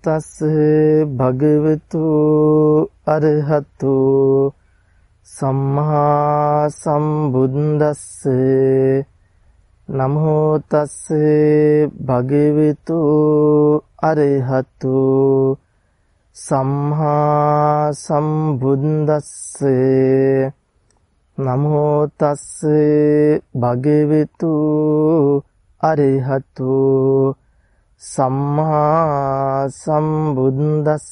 නමෝ තස් භගවතු අරහතු සම්මා සම්බුද්දස්ස නමෝ තස් භගවතු අරහතු සම්මා සම්බුද්දස්ස නමෝ තස් භගවතු අරහතු සම්මා සම්බුද්දස්ස.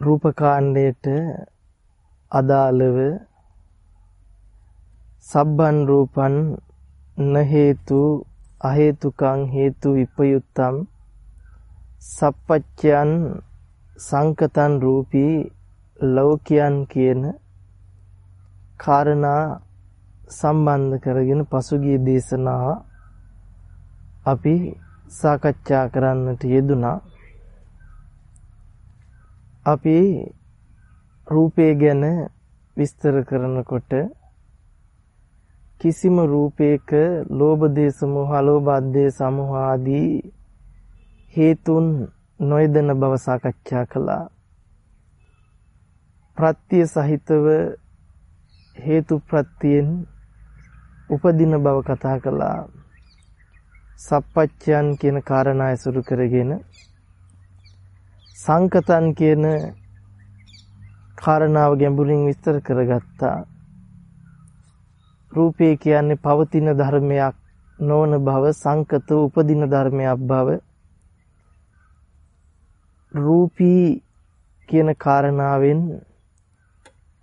රූපකාණ්ඩයට අදාළව සබ්බන් රූපන් න හේතු අහේතුකං හේතු විපයුත්තම් සප්පච්චයන් සංකතන් රූපී ලෞකියන් කියන කාරණා සම්බන්ධ කරගෙන පසුගිය දේශනාව අපි සාකච්ඡා කරන්නට යෙදුනා. අපි රූපය ගැන විස්තර කරනකොට කිසිම රූපයක ලෝභ දේශ මොහ අලෝභ දේශ සමෝහ ආදී හේතුන් නොයදන බව සාකච්ඡා කළා. ප්‍රත්‍ය සහිතව හේතු ප්‍රත්‍යයෙන් උපදින බව කතා කළා. සප්පච්චයන් කියන කාරණා ඇසුරු කරගෙන සංකතන් කියන කාරණාව ගැඹුරින් විස්තර කරගත්තා. රූපය කියන්නේ පවතින ධර්මයක් නොවන බව සංකත උපදින ධර්මයක් බව රූපී කියන කාරණාවෙන්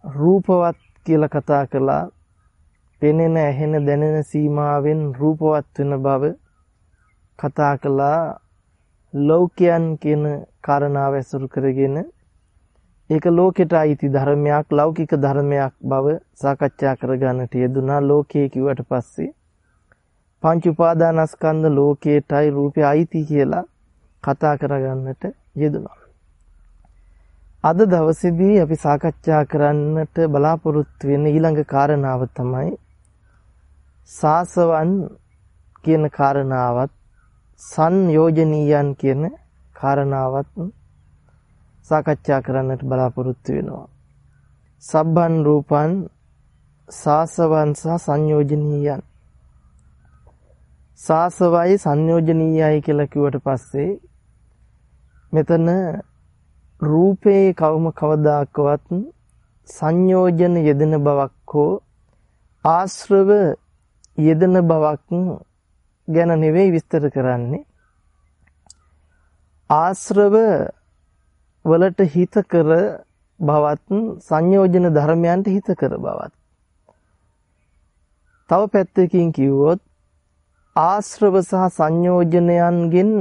රූපවත් කියලා කතා කළා. පෙනෙන ඇහෙන දැනෙන සීමාවෙන් රූපවත් වෙන බව කතා කළා. ලෞකියන් කියන කාරණාව ඇසුරු කරගෙන ඒක ලෝකෙට අයිති ධර්මයක් ලෞකික ධර්මයක් බව සාකච්ඡා කරගන්නට යෙදුනා ලෝකයේ කිව්වට පස්සේ පංච උපාදානස්කන්ධ ලෝකයටයි රූපය අයිති කියලා කතා කරගන්නට යෙදුනා අද දවසේදී අපි සාකච්ඡා කරන්නට බලාපොරොත්තු වෙන ඊළඟ කාරණාව තමයි සාසවන් කියන කාරණාවත් සංයෝජනීයන් කියන කාරණාවත් සාකච්ඡා කරන්නට බලාපොරොත්තු වෙනවා. සබ්බන් රූපන් සාසවන් සහ සංයෝජනීයන් සාසවයි සංයෝජනීයයි කියලා කිව්වට පස්සේ මෙතන රූපේ කවම කවදාකවත් සංයෝජන යෙදෙන බවක් හෝ ආශ්‍රව යෙදෙන බවක් ගැන නෙවෙයි විස්තර කරන්නේ. ආශ්‍රව වලට හිත කර බවත් සංයෝජන ධර්මයන්ට හිත කර බවත්. තව පැත්තකින් කිව්වොත් ආශ්‍රව සහ සංයෝජනයන්ගෙන්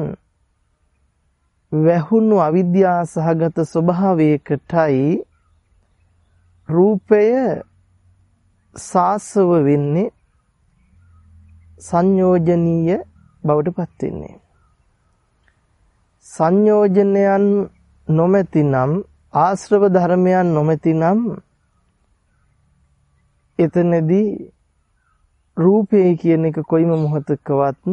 වැහුණු අවිද්‍යා සහගත ස්වභාවයකටයි රූපය සාසව වෙන්නේ සංයෝජනීය බවට පත් වෙන්නේ. සංයෝජනයන් නොමැතිනම් ආශ්‍රව ධර්මයන් නොමැතිනම් එතනදී රූපය කියන එක කොයිම මොහතකවත්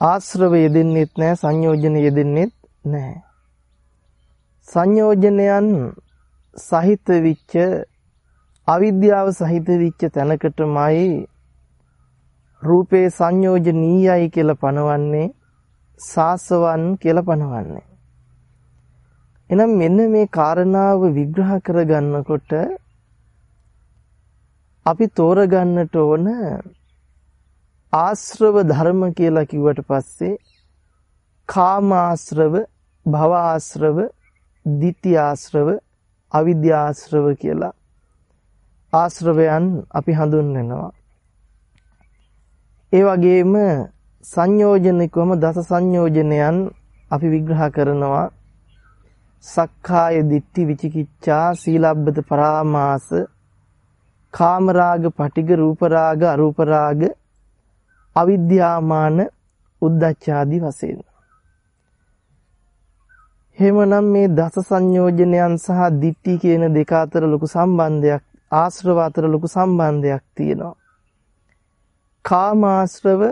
ආශ්‍රව යෙදෙන්නෙත් නැහැ සංයෝජන යෙදෙන්නෙත් නැහැ සංයෝජනයන් සහිත විච්ච අවිද්‍යාව සහිත විච්ච තැනකටමයි රූපේ සංයෝජනීයයි කියලා පනවන්නේ සාසවන් කියලා පනවන්නේ. එහෙනම් මෙන්න මේ කාරණාව විග්‍රහ කරගන්නකොට අපි තෝරගන්නට ඕන ආශ්‍රව ධර්ම කියලා කිව්වට පස්සේ කාම ආශ්‍රව, භව ආශ්‍රව, ditthi ආශ්‍රව, අවිද්‍යා ආශ්‍රව කියලා ආශ්‍රවයන් අපි හඳුන්වනවා. ඒ වගේම සංයෝජනිකවම දස සංයෝජනයන් අපි විග්‍රහ කරනවා. සක්කාය දිට්ඨි විචිකිච්ඡා සීලබ්බත පරාමාස කාමරාග පටිග රූපරාග අරූපරාග අවිද්‍යාමාන උද්දච්චාදී වශයෙන්. එහෙමනම් මේ දස සංයෝජනයන් සහ දිට්ඨි කියන දෙක අතර ලොකු සම්බන්ධයක් ආශ්‍රව අතර ලොකු සම්බන්ධයක් තියෙනවා. කාමාශ්‍රව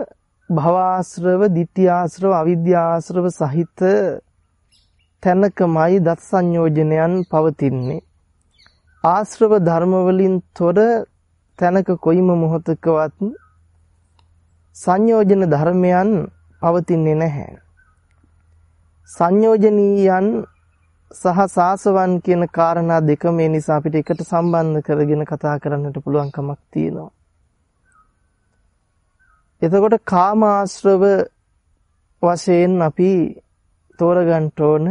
භවආශ්‍රව ditthi ආශ්‍රව අවිද්‍යාශ්‍රව සහිත තැනකමයි දත් සංයෝජනයන් පවතින්නේ. ආශ්‍රව ධර්ම වලින් තොර තැනක කොයිම මොහොතකවත් සංයෝජන ධර්මයන් පවතින්නේ නැහැ සංයෝජනීයන් සහ සාසවන් කියන කාරණා දෙක මේ නිසා අපිට එකට සම්බන්ධ කරගෙන කතා කරන්නට පුළුවන් කමක් තියෙනවා එතකොට කාමාශ්‍රව වශයෙන් අපි තෝරගන්න ඕන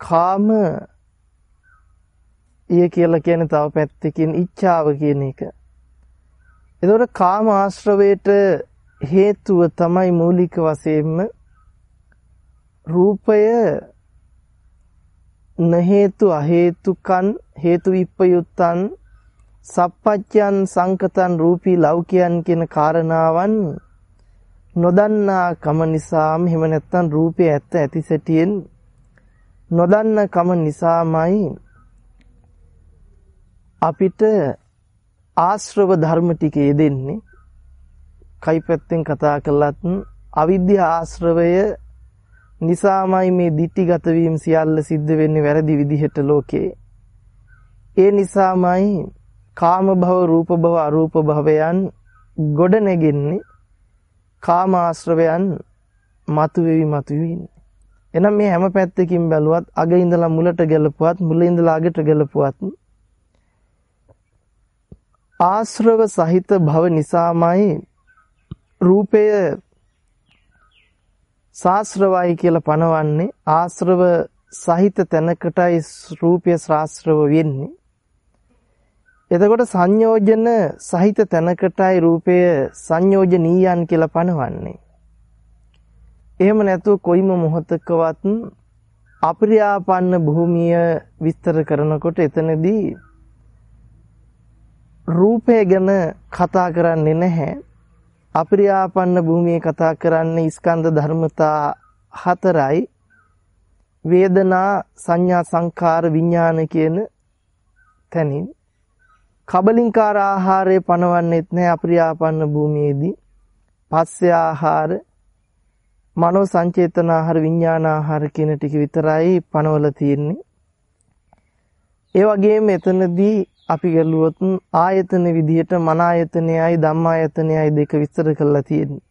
කාම ඊය කියලා කියන්නේ තව පැත්තකින් ඉච්ඡාව කියන එක. එතකොට කාම ආශ්‍රවයට හේතුව තමයි මූලික වශයෙන්ම රූපය න හේතු අ හේතුකන් හේතු විප්පයුත්තන් සප්පච්චයන් සංකතන් රූපී ලෞකියන් කියන කාරණාවන් නොදන්නා කම නිසාම එහෙම නැත්නම් රූපේ ඇත්ත ඇති සැටියෙන් නොදන්න කම නිසාමයි අපිට ආශ්‍රව ධර්ම ටික යෙදෙන්නේ කයි පැත්තෙන් කතා කළත් අවිද්‍යා ආශ්‍රවය නිසාමයි මේ ditthිගත වීම සියල්ල සිද්ධ වෙන්නේ වැරදි විදිහට ලෝකේ ඒ නිසාමයි කාම භව රූප භව අරූප භවයන් ගොඩ නැගෙන්නේ කාම ආශ්‍රවයන් මතුවේවි මතුවේවි ඉන්නේ. එහෙනම් මේ හැම පැත්තකින් බැලුවත් අග ඉඳලා මුලට ගැලපුවත් මුල ඉඳලා අගට ගැලපුවත් ආශ්‍රව සහිත භව නිසාමයි රූපය සාස්ත්‍රවයි කියලා පනවන්නේ ආශ්‍රව සහිත තැනකටයි රූපය ශාස්ත්‍රව වෙන්නේ එතකොට සංයෝජන සහිත තැනකටයි රූපය සංයෝජනීයන් කියලා පනවන්නේ. එහෙම නැතුව කොයිම මොහොතකවත් අප්‍රියාපන්න භූමිය විස්තර කරනකොට එතනදී රූපය ගැන කතා කරන්නේ නැහැ. අප්‍රියාපන්න භූමියේ කතා කරන්නේ ස්කන්ධ ධර්මතා හතරයි. වේදනා සංඥා සංකාර විඥාන කියන තැනින් කබලින්කාර ආහාරය පනවන්නෙත් නැහැ අප්‍රියාපන්න භූමියේදී. පස්සේ ආහාර, මනෝ සංචේතන ආහාර, විඥාන ආහාර කියන ටික විතරයි පනවලා තියෙන්නේ. ඒ වගේම එතනදී අපි ගලුවොත් ආයතන විදිහට මන ආයතනයයි ධම්මායතනයයි දෙක විස්තර කරලා තියෙන්නේ.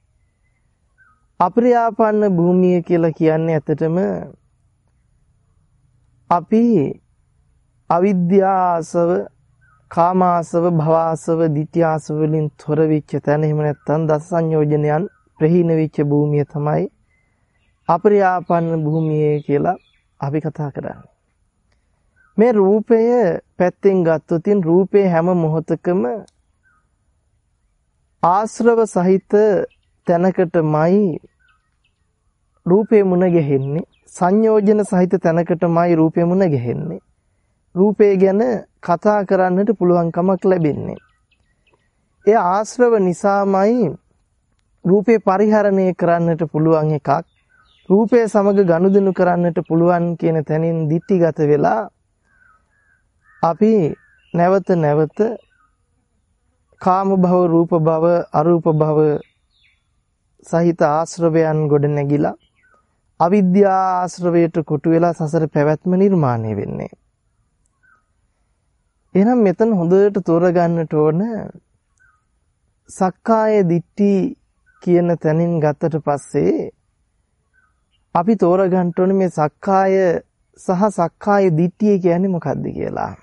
අප්‍රියාපන්න භූමිය කියලා කියන්නේ ඇත්තටම අපි අවිද්‍යාසව කාමාසව භවාසව ditthයාසව වලින් තොර වෙච්ච තැන එහෙම නැත්නම් දස සංයෝජනයන් ප්‍රහීන වෙච්ච භූමිය තමයි අපරියාපන්න භූමිය කියලා අපි කතා කරන්නේ. මේ රූපය පැත්තෙන් ගත්තොත් රූපේ හැම මොහොතකම ආශ්‍රව සහිත තැනකටමයි රූපේ මුණ ගැහෙන්නේ සංයෝජන සහිත තැනකටමයි රූපේ මුණ ගැහෙන්නේ රූපය ගැන කතා කරන්නට පුළුවන්කමක් ලැබෙන්නේ. ඒ ආශ්‍රව නිසාමයි රූපේ පරිහරණය කරන්නට පුළුවන් එකක්. රූපය සමග ගනුදෙනු කරන්නට පුළුවන් කියන තැනින් දිටිගත වෙලා අපි නැවත නැවත කාම භව රූප භව අරූප භව සහිත ආශ්‍රවයන් ගොඩ නැගිලා අවිද්‍යා ආශ්‍රවයට කොටු වෙලා සසර පැවැත්ම නිර්මාණය වෙන්නේ එහෙනම් මෙතන හොඳට තෝරගන්නට ඕන සක්කාය දිට්ඨි කියන තැනින් ගත්තට පස්සේ අපි තෝරගන්න ඕනේ මේ සක්කාය සහ සක්කාය දිට්ඨිය කියන්නේ මොකක්ද කියලා.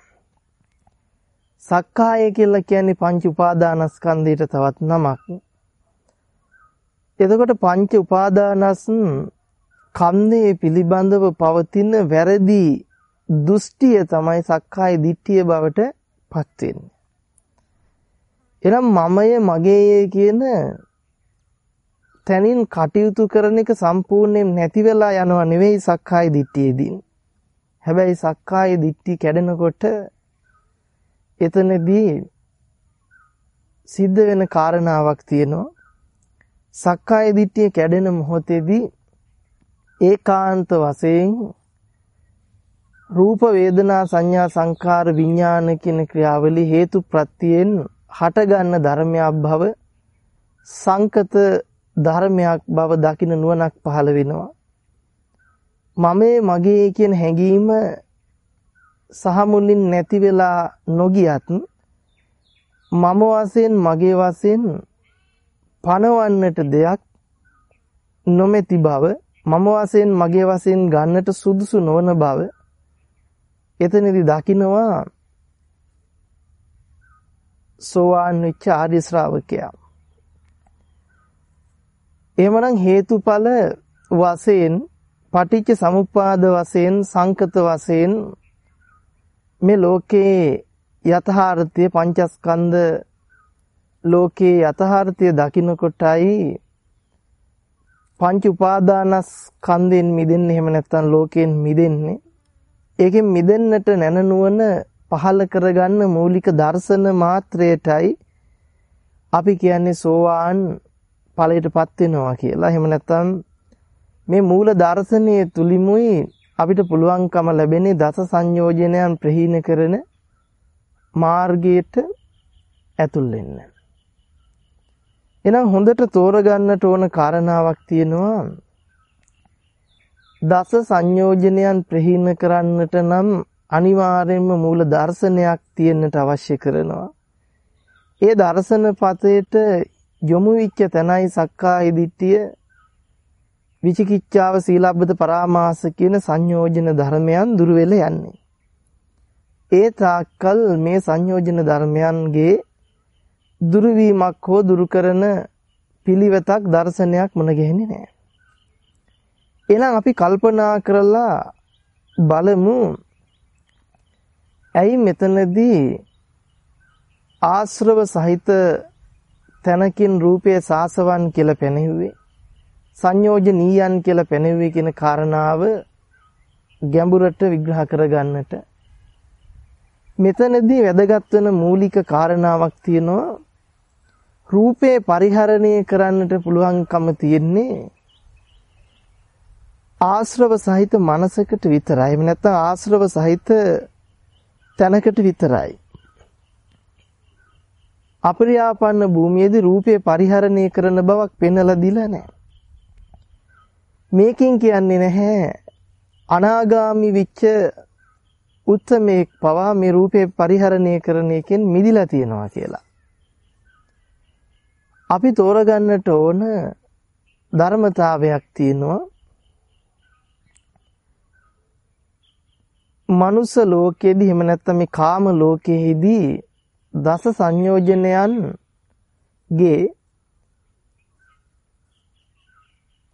සක්කාය කියලා කියන්නේ පංච උපාදානස්කන්ධයට තවත් නමක්. එතකොට පංච උපාදානස් කන්දේ පිළිබඳව පවතින වැරදි දෘෂ්ටිය තමයි සක්කාය දිට්ඨිය බවට පත් වෙන්නේ. එනම් මමය මගේය කියන තැනින් කටයුතු කරන එක සම්පූර්ණයෙන් නැති වෙලා යනවා නෙවෙයි සක්කාය දිට්ඨියේදී. හැබැයි සක්කාය දිට්ඨිය කැඩෙනකොට එතනදී සිද්ධ වෙන කාරණාවක් තියෙනවා. සක්කාය දිට්ඨිය කැඩෙන මොහොතේදී ඒකාන්ත වශයෙන් රූප වේදනා සංඥා සංකාර විඥාන කියන ක්‍රියාවලිය හේතු ප්‍රත්‍යයෙන් හටගන්න ධර්මයක් බව සංකත ධර්මයක් බව දකින නුවණක් පහළ වෙනවා මමේ මගේ කියන හැඟීම සහ මුලින් නැති වෙලා නොගියත් මම වශයෙන් මගේ වශයෙන් පණවන්නට දෙයක් නොමැති බව මම වශයෙන් මගේ වශයෙන් ගන්නට සුදුසු නොවන බව එතනදී දකින්නවා සෝවාන් වෙච්ච ආර්ය ශ්‍රාවකයා. එහෙමනම් හේතුඵල වශයෙන් පටිච්ච සමුප්පාද වශයෙන් සංකත වශයෙන් මේ ලෝකේ යථාර්ථයේ පංචස්කන්ධ ලෝකේ යථාර්ථය දකින්නකොටයි පංච උපාදානස්කන්ධෙන් මිදෙන්නේ එහෙම නැත්නම් ලෝකයෙන් මිදෙන්නේ ඒකෙන් මිදෙන්නට නැනනුවන පහල කරගන්න මූලික දර්ශන මාත්‍රයටයි අපි කියන්නේ සෝවාන් ඵලයටපත් වෙනවා කියලා. එහෙම නැත්නම් මේ මූල දර්ශනයේ තුලිමුයි අපිට පුළුවන්කම ලැබෙන්නේ දස සංයෝජනයන් ප්‍රහීන කරන මාර්ගයට ඇතුල් වෙන්න. එහෙනම් හොඳට තෝරගන්නට ඕන කාරණාවක් තියෙනවා දස සංයෝජනයන් ප්‍රහීන කරන්නට නම් අනිවාර්යයෙන්ම මූල දර්ශනයක් තියෙන්නට අවශ්‍ය කරනවා. ඒ දර්ශන පතේට යොමු වෙච්ච තැනයි සක්කාය දිට්ඨිය විචිකිච්ඡාව සීලබ්බත පරාමාස කියන සංයෝජන ධර්මයන් දුර වෙලා යන්නේ. ඒ තාක්කල් මේ සංයෝජන ධර්මයන්ගේ දුරවීමක් හෝ දුරු කරන පිළිවෙතක් දර්ශනයක් මුණ ගැහෙන්නේ නැහැ. එහෙනම් අපි කල්පනා කරලා බලමු ඇයි මෙතනදී ආශ්‍රව සහිත තනකින් රූපයේ සාසවන් කියලා පෙනෙව්වේ සංයෝජනීයන් කියලා පෙනෙව්වේ කියන කාරණාව ගැඹුරට විග්‍රහ කරගන්නට මෙතනදී වැදගත් වෙන මූලික කාරණාවක් තියෙනවා රූපේ පරිහරණය කරන්නට පුළුවන්කම තියෙන්නේ ආශ්‍රව සහිත මනසකට විතරයි. එහෙම නැත්නම් ආශ්‍රව සහිත තැනකට විතරයි. අපරියාපන්න භූමියේදී රූපේ පරිහරණය කරන බවක් පෙන්වලා දීලා නැහැ. මේකෙන් කියන්නේ නැහැ අනාගාමි විච්ච උත්තමේක් පවා මේ රූපේ පරිහරණය කරන එකෙන් මිදිලා තියනවා කියලා. අපි තෝරගන්නට ඕන ධර්මතාවයක් තියෙනවා මනුස්ස ලෝකයේදී එහෙම නැත්නම් මේ කාම ලෝකයේදී දස සංයෝජනයන්ගේ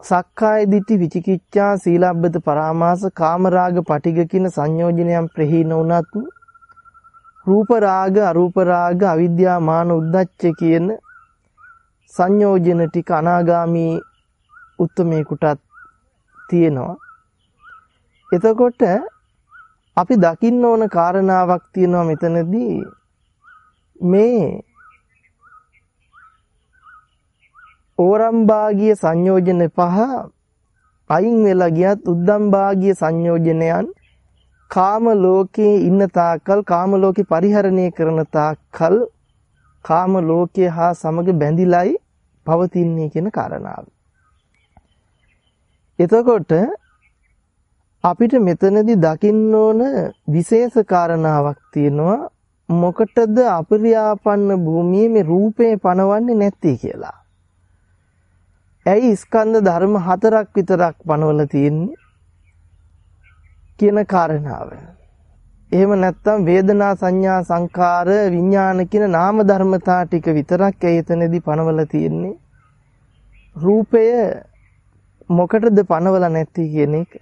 සක්කාය දිට්ඨි විචිකිච්ඡා සීලබ්බත පරාමාස කාමරාග පටිග කියන සංයෝජනයන් ප්‍රහීන වුණත් රූප රාග අරූප රාග අවිද්‍යා මාන උද්දච්ච කියන සංයෝජන ටික අනාගාමි උත්තමේකටත් තියෙනවා. එතකොට අපි දකින්න ඕන කාරණාවක් තියෙනවා මෙතනදී. මේ ඕරම්භාගීය සංයෝජන පහ අයින් වෙලා ගියත් උද්දම්භාගීය සංයෝජනයන් කාම ලෝකයේ ඉන්න තාක්කල් කාම ලෝකේ පරිහරණය කරන තාක්කල් කාම ලෝකයේ හා සමග බැඳිලායි පවතින්නේ කියන කාරණාව. එතකොට අපිට මෙතනදී දකින්න ඕන විශේෂ කාරණාවක් තියෙනවා මොකටද අපරියාපන්න භූමියේ මේ රූපේ පනවන්නේ නැත්තේ කියලා. ඇයි ස්කන්ධ ධර්ම හතරක් විතරක් පනවලා තියෙන්නේ කියන කාරණාව. එහෙම නැත්නම් වේදනා සංඥා සංකාර විඥාන කියන නාම ධර්මතා ටික විතරක් ඇයි එතනදී පනවලා තියෙන්නේ? රූපය මොකටද පනවලා නැති කියන එක.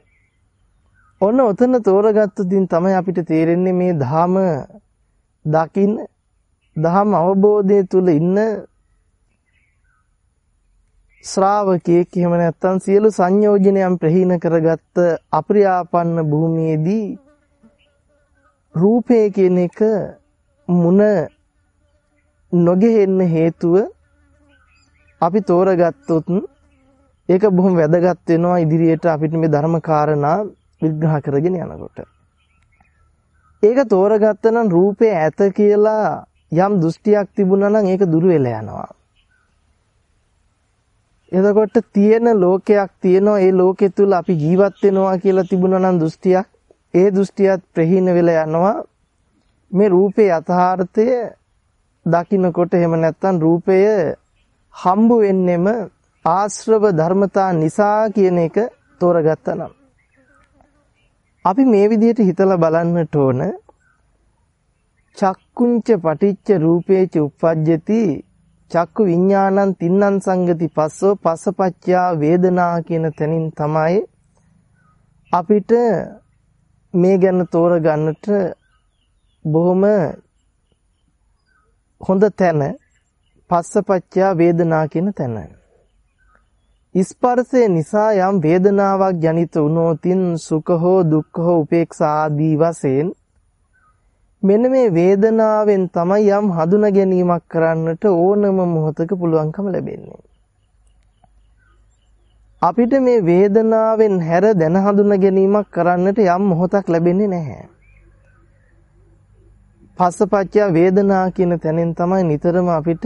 ඔන්න ඔතන තෝරගත්තු දින් තමයි අපිට තේරෙන්නේ මේ ධාම දකින්න ධාම අවබෝධය තුල ඉන්න ශ්‍රාවකයෙක් එහෙම නැත්නම් සියලු සංයෝජනයන් ප්‍රහීන කරගත්ත අප්‍රියාපන්න භූමියේදී රූපය කියන එක මුන නොගෙහෙන්න හේතුව අපි තෝරගත්තොත් ඒක බොහොම වැදගත් වෙනවා ඉදිරියට අපිට මේ ධර්ම කාරණා විග්‍රහ කරගෙන යනකොට. ඒක තෝරගත්ත නම් රූපේ ඇත කියලා යම් දෘෂ්ටියක් තිබුණා නම් ඒක දුර වෙලා යනවා. එතකොට තියෙන ලෝකයක් තියෙනවා. ඒ ලෝකෙ තුල අපි ජීවත් වෙනවා කියලා තිබුණා නම් දෘෂ්ටියක්. ඒ දෘෂ්ටියත් ප්‍රහීන වෙලා යනවා. මේ රූපේ යථාර්ථය දකින්නකොට එහෙම නැත්නම් රූපය හම්බ වෙන්නෙම ආශ්‍රව ධර්මතා නිසා කියන එක තෝරගත්තා නම්. අපි මේ විදිහට හිතලා බලන්නට ඕන. චක්කුංච පටිච්ච රූපේච uppajjati චක්කු විඥානං තින්නං සංගති පස්සෝ පස්සපච්චා වේදනා කියන තැනින් තමයි අපිට මේ ගැන තෝරගන්නට බොහොම හොඳ තැන පස්සපච්චා වේදනා කියන තැන. ස්පර්ශය නිසා යම් වේදනාවක් ජනිත වුණොතින් සුඛ හෝ දුක්ඛ හෝ උපේක්ෂා ආදී වශයෙන් මෙන්න මේ වේදනාවෙන් තමයි යම් හඳුනා ගැනීමක් කරන්නට ඕනම මොහොතක පුළුවන්කම ලැබෙන්නේ. අපිට මේ වේදනාවෙන් හැර දැන හඳුනා ගැනීමක් කරන්නට යම් මොහොතක් ලැබෙන්නේ නැහැ. පස්සපච්චය වේදනා කියන තැනින් තමයි නිතරම අපිට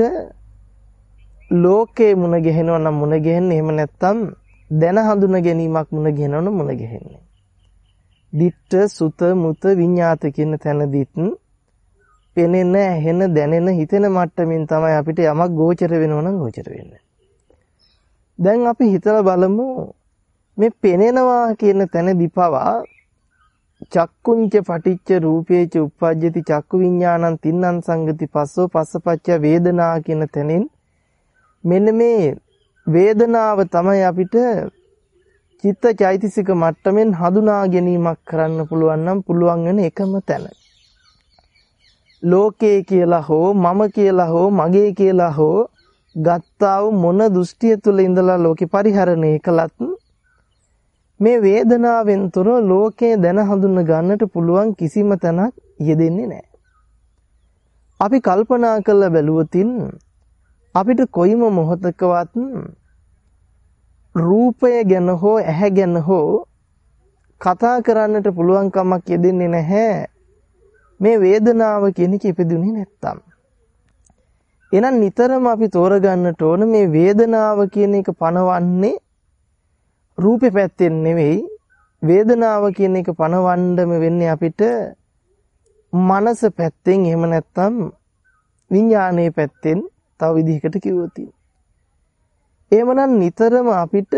ලෝකේ මුණ ගැහෙනවා නම් මුණ ගැහෙන්නේ එහෙම නැත්නම් දැන හඳුන ගැනීමක් මුණ ගැහෙනවා නම් මුණ ගැහෙන්නේ. දිට්ඨ සුත මුත විඤ්ඤාත කියන තැනදීත් පෙනෙන ඇහෙන දැනෙන හිතෙන මට්ටමින් තමයි අපිට යමක් ගෝචර වෙනවා නම් ගෝචර වෙන්නේ. දැන් අපි හිතලා බලමු මේ පෙනෙනවා කියන තැනදී පවා චක්කුංච පටිච්ච රූපේච uppajjati චක්කු විඥානං තින්නං සංගති පස්සෝ පස්සපච්ච වේදනා කියන තැනින් මෙන්න මේ වේදනාව තමයි අපිට චිත්ත චෛතසික මට්ටමින් හඳුනා ගැනීමක් කරන්න පුළුවන් නම් පුළුවන් වෙන එකම තැන. ලෝකේ කියලා හෝ මම කියලා හෝ මගේ කියලා හෝ ගත්තා වූ මොන දෘෂ්ටිය තුල ඉඳලා ලෝකේ පරිහරණය කළත් මේ වේදනාවෙන් තොර ලෝකේ දැන හඳුන ගන්නට පුළුවන් කිසිම තැනක් යෙදෙන්නේ නැහැ. අපි කල්පනා කරලා බැලුවොතින් අපිට කොයිම මොහොතකවත් රූපය ගැන හෝ ඇහැ ගැන හෝ කතා කරන්නට පුළුවන් කමක් යෙදෙන්නේ නැහැ. මේ වේදනාව කියන එක ඉපදුනේ නැත්තම්. එහෙනම් නිතරම අපි තෝරගන්නට ඕන මේ වේදනාව කියන එක පනවන්නේ රූපේ පැත්තෙන් නෙවෙයි. වේදනාව කියන එක පණවන්නම වෙන්නේ අපිට මනස පැත්තෙන්. එහෙම නැත්නම් විඥානයේ පැත්තෙන් තව විදිහකට කිව්වොත්. එහෙමනම් නිතරම අපිට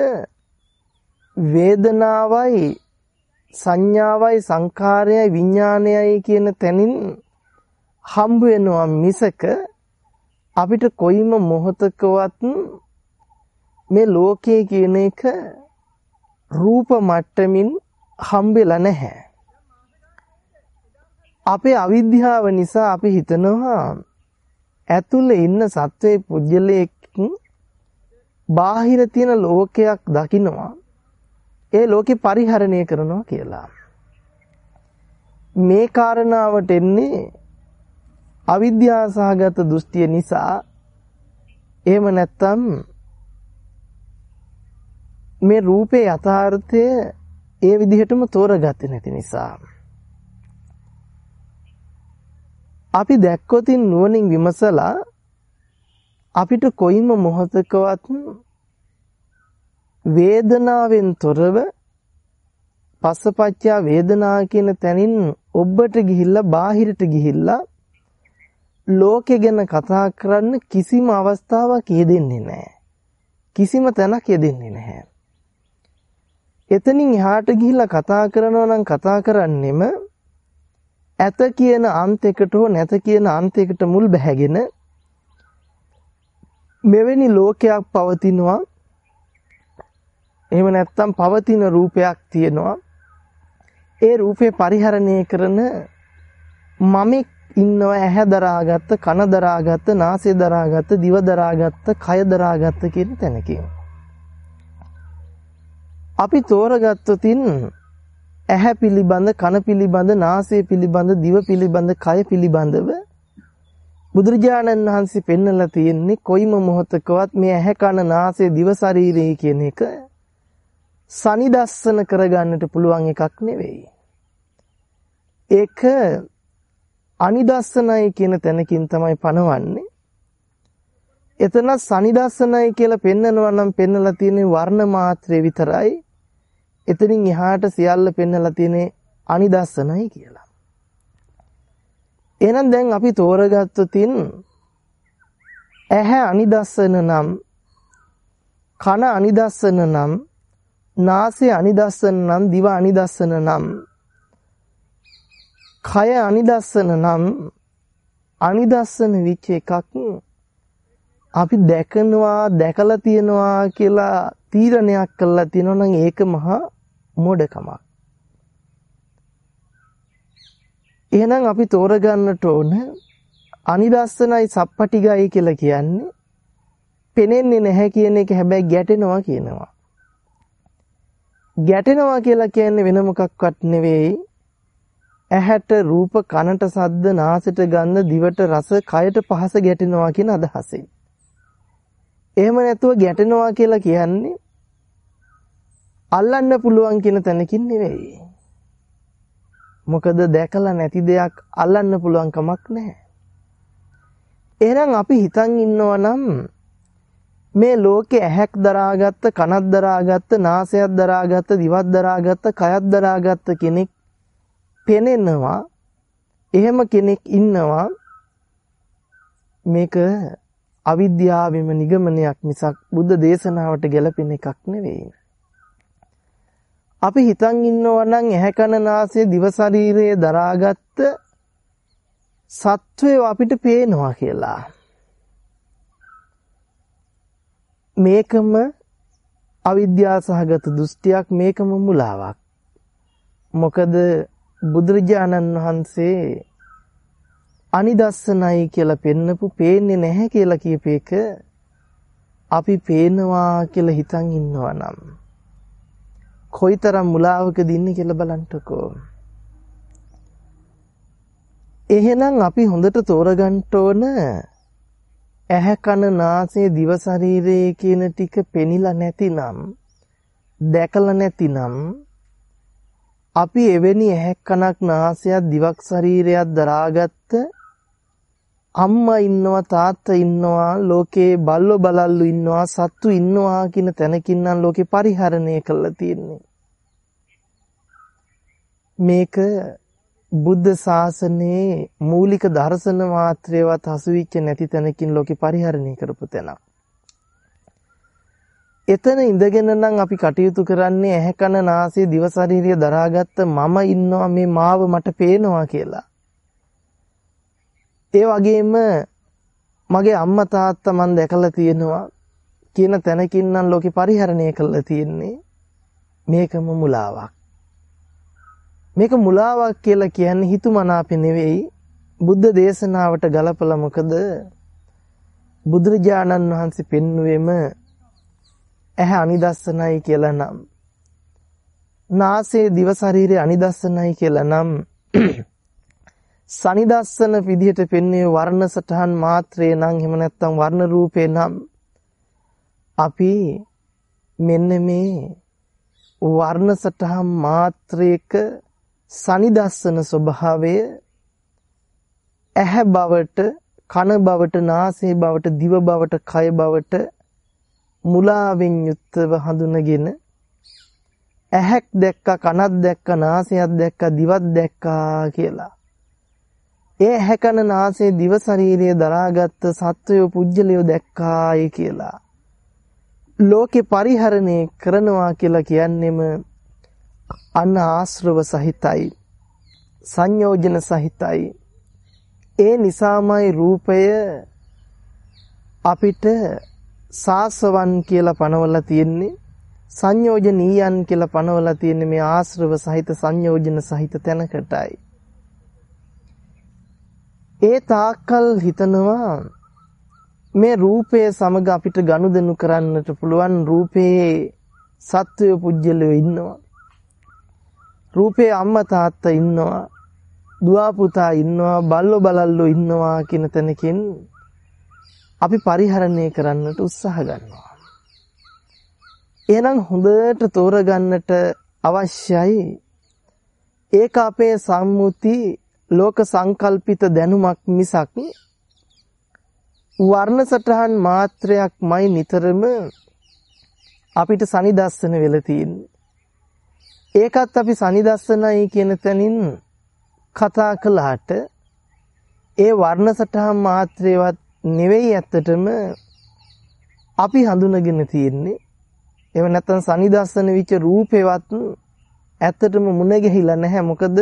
වේදනාවයි සංඥාවයි සංකාරයයි විඥානයයි කියන තැනින් හම්බ වෙනවා මිසක අපිට කොයිම මොහතකවත් මේ ලෝකයේ කියන එක රූප මට්ටමින් හම්බෙලා නැහැ. අපේ අවිද්‍යාව නිසා අපි හිතනවා ඇතුලේ ඉන්න සත්වයේ පුජ්‍යලයක් බාහිර තියෙන ලෝකයක් දකිනවා. ඒ ලෝකේ පරිහරණය කරනවා කියලා. මේ කාරණාවට එන්නේ අවිද්‍යාව සහගත දෘෂ්ටිය නිසා එහෙම නැත්නම් මේ රූපේ යථාර්ථය ඒ විදිහටම තෝරගත්තේ නැති නිසා අපි දැක්කොතින් නුවණින් විමසලා අපිට කොයිම මොහතකවත් වේදනාවෙන් තොරව පස්සපච්චා වේදනා කියන තැනින් ඔබට ගිහිල්ලා බාහිරට ගිහිල්ලා ලෝකෙ ගැන කතා කරන්න කිසිම අවස්ථාවක් යෙදෙන්නේ නැහැ. කිසිම තැනක් යෙදෙන්නේ නැහැ. එතනින් එහාට ගිහිල්ලා කතා කරනවා නම් කතා කරන්නෙම ඇත කියන අන්තයකට හෝ නැත කියන අන්තයකට මුල් බැහැගෙන මෙවැනි ලෝකයක් පවතිනවා. එහෙම නැත්නම් පවතින රූපයක් තියෙනවා. ඒ රූපේ පරිහරණය කරන මමෙක් ඉන්නවා ඇහැ දරාගත්ත කන දරාගත්ත නාසය දරාගත්ත දිව දරාගත්ත කය දරාගත්ත කියන තැනකින්. අපි තෝරගත්තොතින් ඇහැ පිළිබඳ කන පිළිබඳ නාසය පිළිබඳ දිව පිළිබඳ කය පිළිබඳව බුදුරජාණන් වහන්සේ පෙන්නලා තියෙන්නේ කොයිම මොහොතකවත් මේ ඇහැ කන නාසය දිව ශරීරය කියන එක සනිදස්සන කරගන්නට පුළුවන් එකක් නෙවෙයි. ඒක අනිදස්සනයි කියන තැනකින් තමයි පනවන්නේ. එතන සනිදස්සනයි කියලා පෙන්නනවා නම් පෙන්නලා තියෙන්නේ වර්ණ මාත්‍රේ විතරයි. එතනින් එහාට සියල්ල පෙන්නලා තියෙන්නේ අනිදස්සනයි කියලා. එහෙනම් දැන් අපි තෝරගත්තොතින් ඇහැ අනිදස්සන නම් කන අනිදස්සන නම් නාසය අනිදස්සන නම් දිව අනිදස්සන නම් කය අනිදස්සන නම් අනිදස්සන විච එකක් අපි දැකනවා දැකලා තියනවා කියලා තීරණයක් කළා තියෙනවා නම් ඒක මහා මොඩකමක්. එහෙනම් අපි තෝරගන්නට ඕන අනිදස්සනයි සප්පටිගයි කියලා කියන්නේ පෙනෙන්නේ නැහැ කියන එක හැබැයි ගැටෙනවා කියනවා. ගැටෙනවා කියලා කියන්නේ වෙන මොකක්වත් නෙවෙයි. ඇහැට රූප කනට සද්ද නාසයට ගන්ධ දිවට රස කයට පහස ගැටෙනවා කියන අදහසෙන්. එහෙම නැතුව ගැටෙනවා කියලා කියන්නේ අල්ලන්න පුළුවන් කියන තැනකින් නෙවෙයි. මොකද දැකලා නැති දෙයක් අල්ලන්න පුළුවන් කමක් නැහැ. එහෙනම් අපි හිතන් ඉන්නවා නම් මේ ලෝකේ ඇහැක් දරාගත්ත කනක් දරාගත්ත නාසයක් දරාගත්ත දිවක් දරාගත්ත කයක් දරාගත්ත කෙනෙක් පෙනෙනවා එහෙම කෙනෙක් ඉන්නවා මේක අවිද්‍යාවෙම නිගමනයක් මිසක් බුද්ධ දේශනාවට ගැලපෙන එකක් නෙවෙයි. අපි හිතන් ඉන්නවා නම් ඇහැ කන නාසය දිව ශරීරය දරාගත්ත සත්වය අපිට පේනවා කියලා. මේකම අවිද්‍යා සහගත දෘෂ්ටියක් මේකම මුලාවක්. මොකද බුදුරජාණන් වහන්සේ අනිදස්සනයි කියලා පෙන්නපු පේන්නේ නැහැ කියලා කියපේක අපි පේනවා කියලා හිතන් ඉන්නවා නම් කොයිතරම් මුලාවකද ඉන්නේ කියලා බලන්නකෝ. එහෙනම් අපි හොඳට තෝරගන්න ඕන ඇහැ කන නාසය දිව ශරීරය කියන ටික පෙනිලා නැතිනම් දැකලා නැතිනම් අපි එවැනි ඇහැක් කනක් නාසයක් දිවක් ශරීරයක් දරාගත්ත අම්මා ඉන්නවා තාත්තා ඉන්නවා ලෝකේ බල්ලෝ බලල්ලු ඉන්නවා සත්තු ඉන්නවා කියන තැනකින් නම් ලෝකේ පරිහරණය කරලා තියෙන්නේ. මේක බුද්ධ ශාසනයේ මූලික දර්ශන මාත්‍රේවත් හසුවිච්ච නැති තැනකින් ලෝකේ පරිහරණය කරපු තැනක්. එතන ඉඳගෙන නම් අපි කටයුතු කරන්නේ ඇහැ කන නාසය දිව ශරීරය දරාගත්ත මම ඉන්නවා මේ මාව මට පේනවා කියලා. ඒ වගේම මගේ අම්මා තාත්තා මන් දැකලා තියෙනවා කියන තැනකින් නම් ලෝකේ පරිහරණය කරලා තියෙන්නේ මේකම මුලාවක්. මේක මුලාවක් කියලා කියන්නේ හිතුමනාපේ නෙවෙයි බුද්ධ දේශනාවට ගලපලා මොකද බුදුරජාණන් වහන්සේ පෙන්වුවේම ඇහැ අනිදස්සනයි කියලා නම් නාසයේ දිව ශරීරය අනිදස්සනයි කියලා නම් සනිදස්සන විදිහට පෙන්වන්නේ වර්ණ සටහන් මාත්‍රේ නම් එහෙම නැත්නම් වර්ණ රූපේ නම් අපි මෙන්න මේ වර්ණ සටහන් මාත්‍රයක සනිදස්සන ස්වභාවය ඇහැ බවට කන බවට නාසය බවට දිව බවට කය බවට මුලාවෙන් යුක්තව හඳුනගෙන ඇහැක් දැක්කා කනක් දැක්කා නාසයක් දැක්කා දිවක් දැක්කා කියලා. ඒ හැකන නාසයේ දිව ශරීරය දරාගත් සත්වයෝ පුජ්‍යලියෝ දැක්කායි කියලා. ලෝකේ පරිහරණය කරනවා කියලා කියන්නෙම අන්න ආශ්‍රව සහිතයි. සංයෝජන සහිතයි. ඒ නිසාමයි රූපය අපිට සාසවන් කියලා පනවලා තියෙන්නේ සංයෝජනීයන් කියලා පනවලා තියෙන්නේ මේ ආශ්‍රව සහිත සංයෝජන සහිත තැනකටයි. ඒ තාක්කල් හිතනවා මේ රූපය සමග අපිට ගනුදෙනු කරන්නට පුළුවන් රූපේ සත්වය පුජ්‍යලයෝ ඉන්නවා. රූපේ අම්මා තාත්තා ඉන්නවා. දුව පුතා ඉන්නවා, බල්ලෝ බලල්ලෝ ඉන්නවා කියන තැනකින් අපි පරිහරණය කරන්නට උත්සාහ ගන්නවා. එහෙනම් හොඳට තෝරගන්නට අවශ්‍යයි ඒක අපේ සම්මුති ලෝක සංකල්පිත දැනුමක් මිසක් වර්ණ සටහන් මාත්‍රයක්මයි නිතරම අපිට සනිදස්සන වෙලා තියෙන්නේ. ඒකත් අපි සනිදස්සනයි කියන තැනින් කතා කළාට ඒ වර්ණ සටහන් මාත්‍රේවත් නෙවෙයි ඇත්තටම අපි හඳුනගෙන තියෙන්නේ. එහෙම නැත්නම් සනිදස්සන විච රූපේවත් ඇත්තටම මුණ ගැහිලා නැහැ. මොකද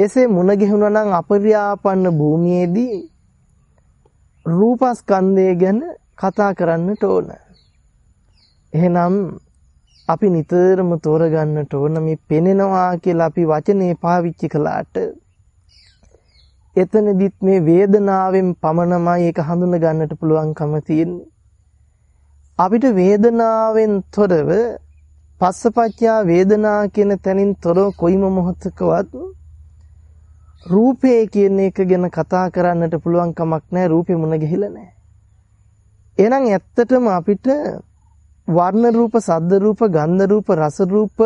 එසේ මුණ ගැහුණා නම් අපරියාපන්න භූමියේදී රූපස්කන්ධය ගැන කතා කරන්නට ඕන. එහෙනම් අපි නිතරම තෝරගන්නට ඕන මේ පෙනෙනවා කියලා අපි වචනේ පාවිච්චි කළාට එතනදිත් මේ වේදනාවෙන් පමණමයි ඒක හඳුන ගන්නට පුළුවන්කම තියෙන්නේ. අපිට වේදනාවෙන් තොරව පස්සපච්චා වේදනා කියන තැනින් තොරව කොයිම මොහොතකවත් රූපේ කියන එක ගැන කතා කරන්නට පුළුවන් කමක් නැහැ රූපේ මුණ ගැහිලා නැහැ. එහෙනම් ඇත්තටම අපිට වර්ණ රූප, සද්ද රූප, ගන්ධ රූප, රස රූප,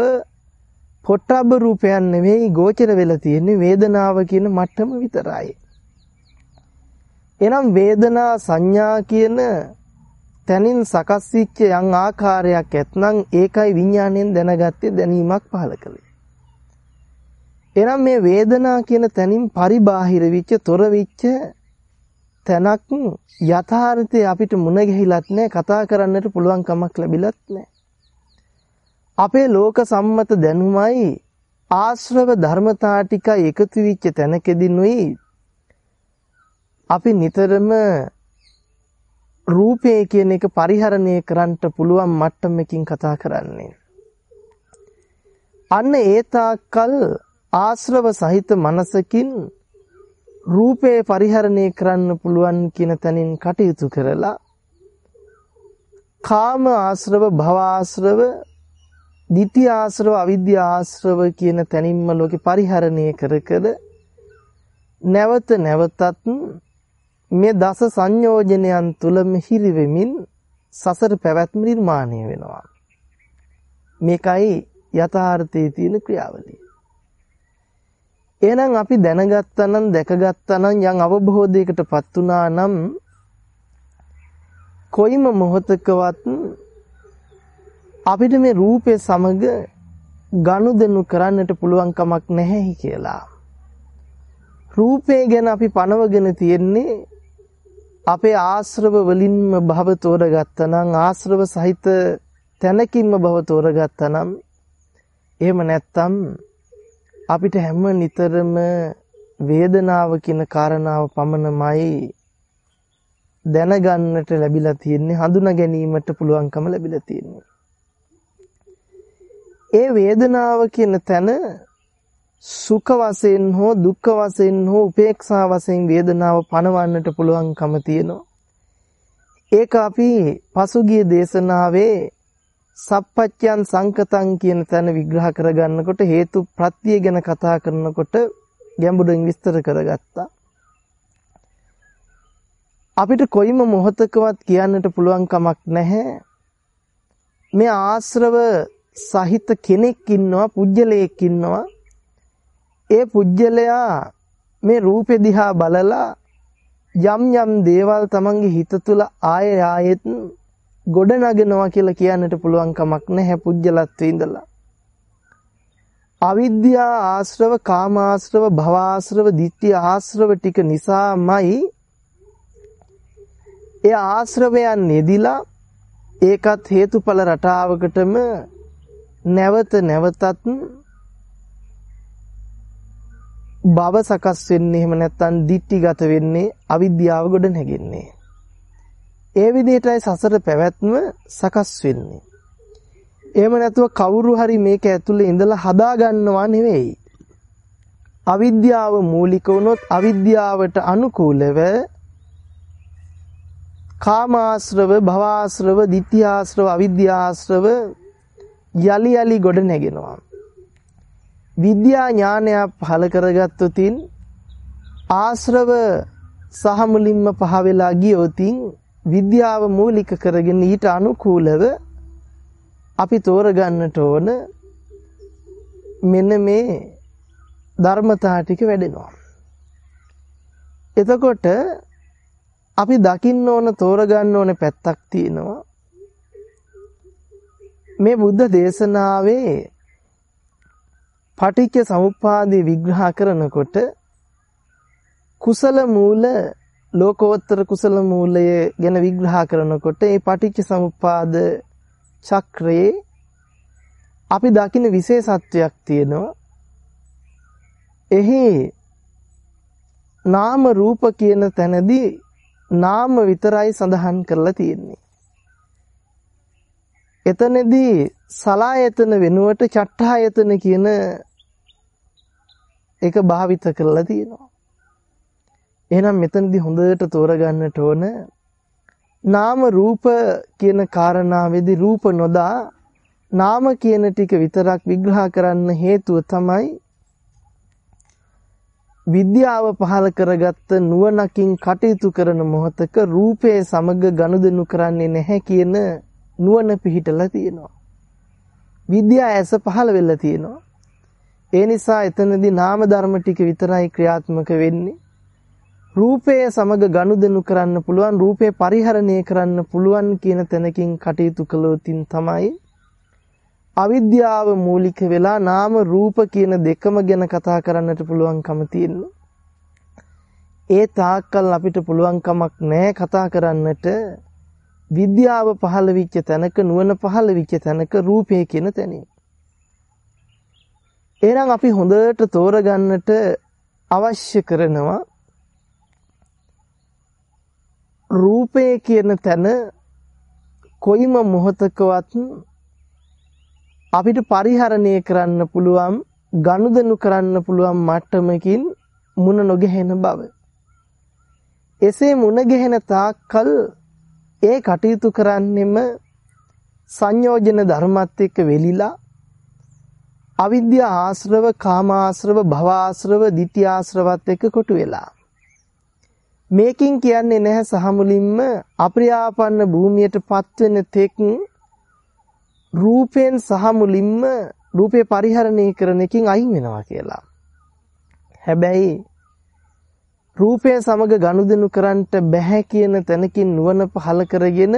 පොට්ටබ්බ රූපයන් නෙවෙයි ගෝචර වෙලා තියෙන්නේ වේදනාව කියන මට්ටම විතරයි. එහෙනම් වේදනා සංඥා කියන තනින් සකස් වෙච්ච යම් ආකාරයක් ඇත්නම් ඒකයි විඥාණයෙන් දැනගත්තේ දැනීමක් පහළ කළේ. එනම් මේ වේදනා කියන තැනින් පරිබාහිර වෙච්ච තොර වෙච්ච තැනක් යථාර්ථය අපිට මුණ ගැහිලත් නැහැ කතා කරන්නට පුළුවන් කමක් ලැබිලත් නැහැ. අපේ ලෝක සම්මත දැනුමයි ආශ්‍රව ධර්මතා ටික එකතු වෙච්ච තැනකදීනුයි අපි නිතරම රූපය කියන එක පරිහරණය කරන්නට පුළුවන් මට්ටමකින් කතා කරන්නේ. අන්න ඒ තාක්කල් ආශ්‍රව සහිත මනසකින් රූපේ පරිහරණය කරන්න පුළුවන් කියන තැනින් කටයුතු කරලා කාම ආශ්‍රව භව ආශ්‍රව ditthi ආශ්‍රව අවිද්‍යා ආශ්‍රව කියන තැනින්ම ලෝකේ පරිහරණය කර කර නැවත නැවතත් මේ දස සංයෝජනයන් තුල මිහිරි වෙමින් සසර පැවැත්ම නිර්මාණය වෙනවා. මේකයි යථාර්ථයේ තියෙන ක්‍රියාවලිය. එහෙනම් අපි දැනගත්තා නම් දැකගත්තා නම් යම් අවබෝධයකටපත් වුණා නම් කොයිම මොහොතකවත් අපිට මේ රූපේ සමග ගනුදෙනු කරන්නට පුළුවන් කමක් නැහැ කියලා. රූපේ ගැන අපි පනවගෙන තියෙන්නේ අපේ ආශ්‍රව වලින්ම භව තෝරගත්තා නම් ආශ්‍රව සහිත තැනකින්ම භව තෝරගත්තා නම් එහෙම නැත්තම් අපිට හැම නිතරම වේදනාව කියන කාරණාව පමණමයි දැනගන්නට ලැබිලා තියෙන්නේ හඳුනා ගැනීමට පුළුවන්කම ලැබිලා තියෙන්නේ. ඒ වේදනාව කියන තැන සුඛ වශයෙන් හෝ දුක්ඛ වශයෙන් හෝ උපේක්ෂා වශයෙන් වේදනාව පණවන්නට පුළුවන්කම තියෙනවා. ඒක අපි පසුගිය දේශනාවේ සප්පච්චයන් සංකතං කියන තැන විග්‍රහ කරගන්නකොට හේතු ප්‍රත්‍ය ගැන කතා කරනකොට ගැඹුරින් විස්තර කරගත්තා. අපිට කොයිම මොහතකවත් කියන්නට පුළුවන් කමක් නැහැ. මේ ආශ්‍රව සහිත කෙනෙක් ඉන්නවා, පුජ්‍යලයක් ඉන්නවා. ඒ පුජ්‍යලයා මේ රූපෙ දිහා බලලා යම් යම් දේවල් තමන්ගේ හිත තුළ ආය ආයෙත් ගොඩ නගනවා කියලා කියන්නට පුළුවන් කමක් නැහැ පුජ්‍යලත්වයේ ඉඳලා. අවිද්‍යා ආශ්‍රව, කාම ආශ්‍රව, භව ආශ්‍රව, ditthi ආශ්‍රව ටික නිසාමයි ඒ ආශ්‍රවයන් නෙදිලා ඒකත් හේතුඵල රටාවකටම නැවත නැවතත් භව සකස් වෙන්නේ එහෙම නැත්නම් දික්ටිගත වෙන්නේ අවිද්‍යාව ගොඩ නැගෙන්නේ. ඒ විදිහටයි සසර පැවැත්ම සකස් වෙන්නේ. එහෙම නැතුව කවුරු හරි මේක ඇතුලේ ඉඳලා හදා ගන්නවා නෙවෙයි. අවිද්‍යාව මූලික වුණොත් අවිද්‍යාවට අනුකූලව කාමාශ්‍රව, භවආශ්‍රව, ditthියාශ්‍රව, අවිද්‍යාශ්‍රව යලි යලි ගොඩ නැගෙනවා. විද්‍යා ඥානය පහල කරගත්තොතින් ආශ්‍රව සහ මුලින්ම පහ වෙලා ගියොතින් විද්‍යාව මූලික කරගෙන ඊට අනුකූලව අපි තෝරගන්නට ඕන මෙන්න මේ ධර්මතා ටික වැඩෙනවා. එතකොට අපි දකින්න ඕන තෝරගන්න ඕන පැත්තක් තියෙනවා. මේ බුද්ධ දේශනාවේ පටිච්ච සමුප්පාදේ විග්‍රහ කරනකොට කුසල මූල ලෝකෝත්තර කුසල මූලය ගැන විග්‍රහ කරනකොට මේ පටිච්ච සමුප්පාද චක්‍රයේ අපි දකින විශේෂත්වයක් තියෙනවා. එහි නාම රූප කියන තැනදී නාම විතරයි සඳහන් කරලා තියෙන්නේ. එතනදී සලායතන වෙනුවට චට්ඨායතන කියන එක භාවිත කරලා තියෙනවා. එහෙනම් මෙතනදී හොඳට තෝරගන්නට ඕන නාම රූප කියන කාරණාවේදී රූප නොදා නාම කියන ටික විතරක් විග්‍රහ කරන්න හේතුව තමයි විද්‍යාව පහල කරගත්ත නුවණකින් කටයුතු කරන මොහතක රූපයේ සමග ගනුදෙනු කරන්නේ නැහැ කියන නුවණ පිහිටලා තියෙනවා. විද්‍යා ඇස පහල වෙලා තියෙනවා. ඒ නිසා එතනදී නාම ධර්ම ටික විතරයි ක්‍රියාත්මක වෙන්නේ. රූපයේ සමග ගනුදෙනු කරන්න පුළුවන් රූපේ පරිහරණය කරන්න පුළුවන් කියන තැනකින් කටයුතු කළොතින් තමයි අවිද්‍යාව මූලික වෙලා නාම රූප කියන දෙකම ගැන කතා කරන්නට පුළුවන්කම තියෙන්නේ. ඒ තාක්කල් අපිට පුළුවන්කමක් නැහැ කතා කරන්නට විද්‍යාව පහළ වෙච්ච තැනක නුවණ පහළ වෙච්ච තැනක රූපය කියන තැනින්. එහෙනම් අපි හොඳට තෝරගන්නට අවශ්‍ය කරනවා රූපය කියන තැන කොයිම මොහතකවත් අපිට පරිහරණය කරන්න පුළුවන් ගනුදෙනු කරන්න පුළුවන් මට්ටමකින් මුණ නොගැහෙන බව. එසේ මුණ ගැහෙන තාක්කල් ඒ කටයුතු කරන්නෙම සංයෝජන ධර්මත් එක්ක වෙලිලා අවිද්‍යා ආශ්‍රව කාමාශ්‍රව භවආශ්‍රව ditthියාශ්‍රවත් එක්ක කොටු වෙලා මේකින් කියන්නේ නැහැ සහ මුලින්ම අප්‍රියාපන්න භූමියට පත්වෙන තෙක් රූපයෙන් සහ මුලින්ම රූපේ පරිහරණය කරන එකකින් අයින් වෙනවා කියලා. හැබැයි රූපය සමග ගනුදෙනු කරන්නට බැහැ කියන තැනකින් නුවණ පහල කරගෙන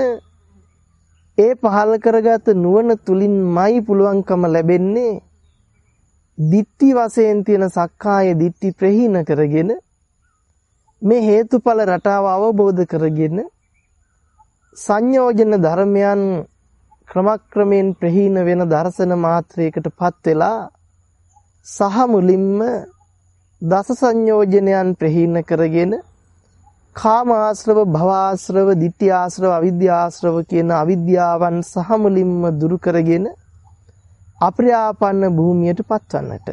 ඒ පහල කරගත් නුවණ තුලින්මයි පුළුවන්කම ලැබෙන්නේ දිට්ටි වශයෙන් තියෙන සක්කාය දිට්ටි ප්‍රහීන කරගෙන මේ හේතුඵල රටාව අවබෝධ කරගෙන සංයෝජන ධර්මයන් ක්‍රමක්‍රමයෙන් ප්‍රහීන වෙන දර්ශන මාත්‍රයකටපත් වෙලා සහ මුලින්ම දස සංයෝජනයන් ප්‍රහීන කරගෙන කාම ආශ්‍රව භව ආශ්‍රව ditthi ආශ්‍රව අවිද්‍යා ආශ්‍රව කියන අවිද්‍යාවන් සහ මුලින්ම දුරු කරගෙන අප්‍රියාපන්න භූමියට පත්වන්නට.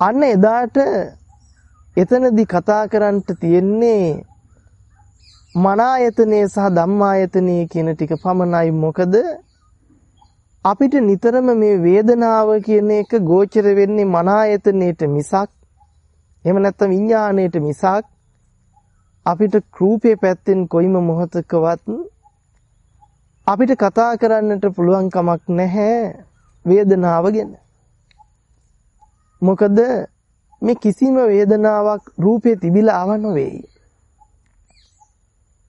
අන්න එදාට එතනදී කතා කරන්නට තියෙන්නේ මනායතනේ සහ ධම්මායතනේ කියන ටික පමණයි මොකද අපිට නිතරම මේ වේදනාව කියන එක ගෝචර වෙන්නේ මනායතනේට මිසක් එහෙම නැත්නම් විඥාණයට මිසක් අපිට රූපේ පැත්තෙන් කොයිම මොහතකවත් අපිට කතා කරන්නට පුළුවන් කමක් නැහැ වේදනාව ගැන. මොකද මේ කිසිම වේදනාවක් රූපේ තිබිලා ආව නොවේයි.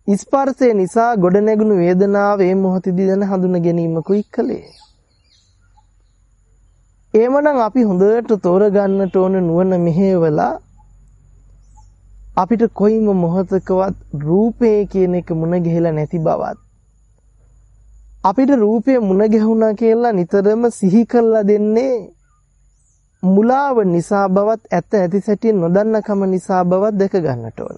ස්පර්ශය නිසා ගොඩනැගුණු වේදනාව මේ මොහොතේදී දැන හඳුන ගැනීමකුයි කලේ. එහෙමනම් අපි හොඳට තෝරගන්නට ඕන නුවණ මෙහෙवला අපිට කොයිම මොහොතකවත් රූපේ කියන එක මුණ ගැහිලා නැති බවත් අපිට රූපය මුණ ගැහුණා කියලා නිතරම සිහි කරලා දෙන්නේ මුලාව නිසා බවත් ඇත ඇති සැටි නොදන්නකම නිසා බවත් දැක ගන්නට ඕන.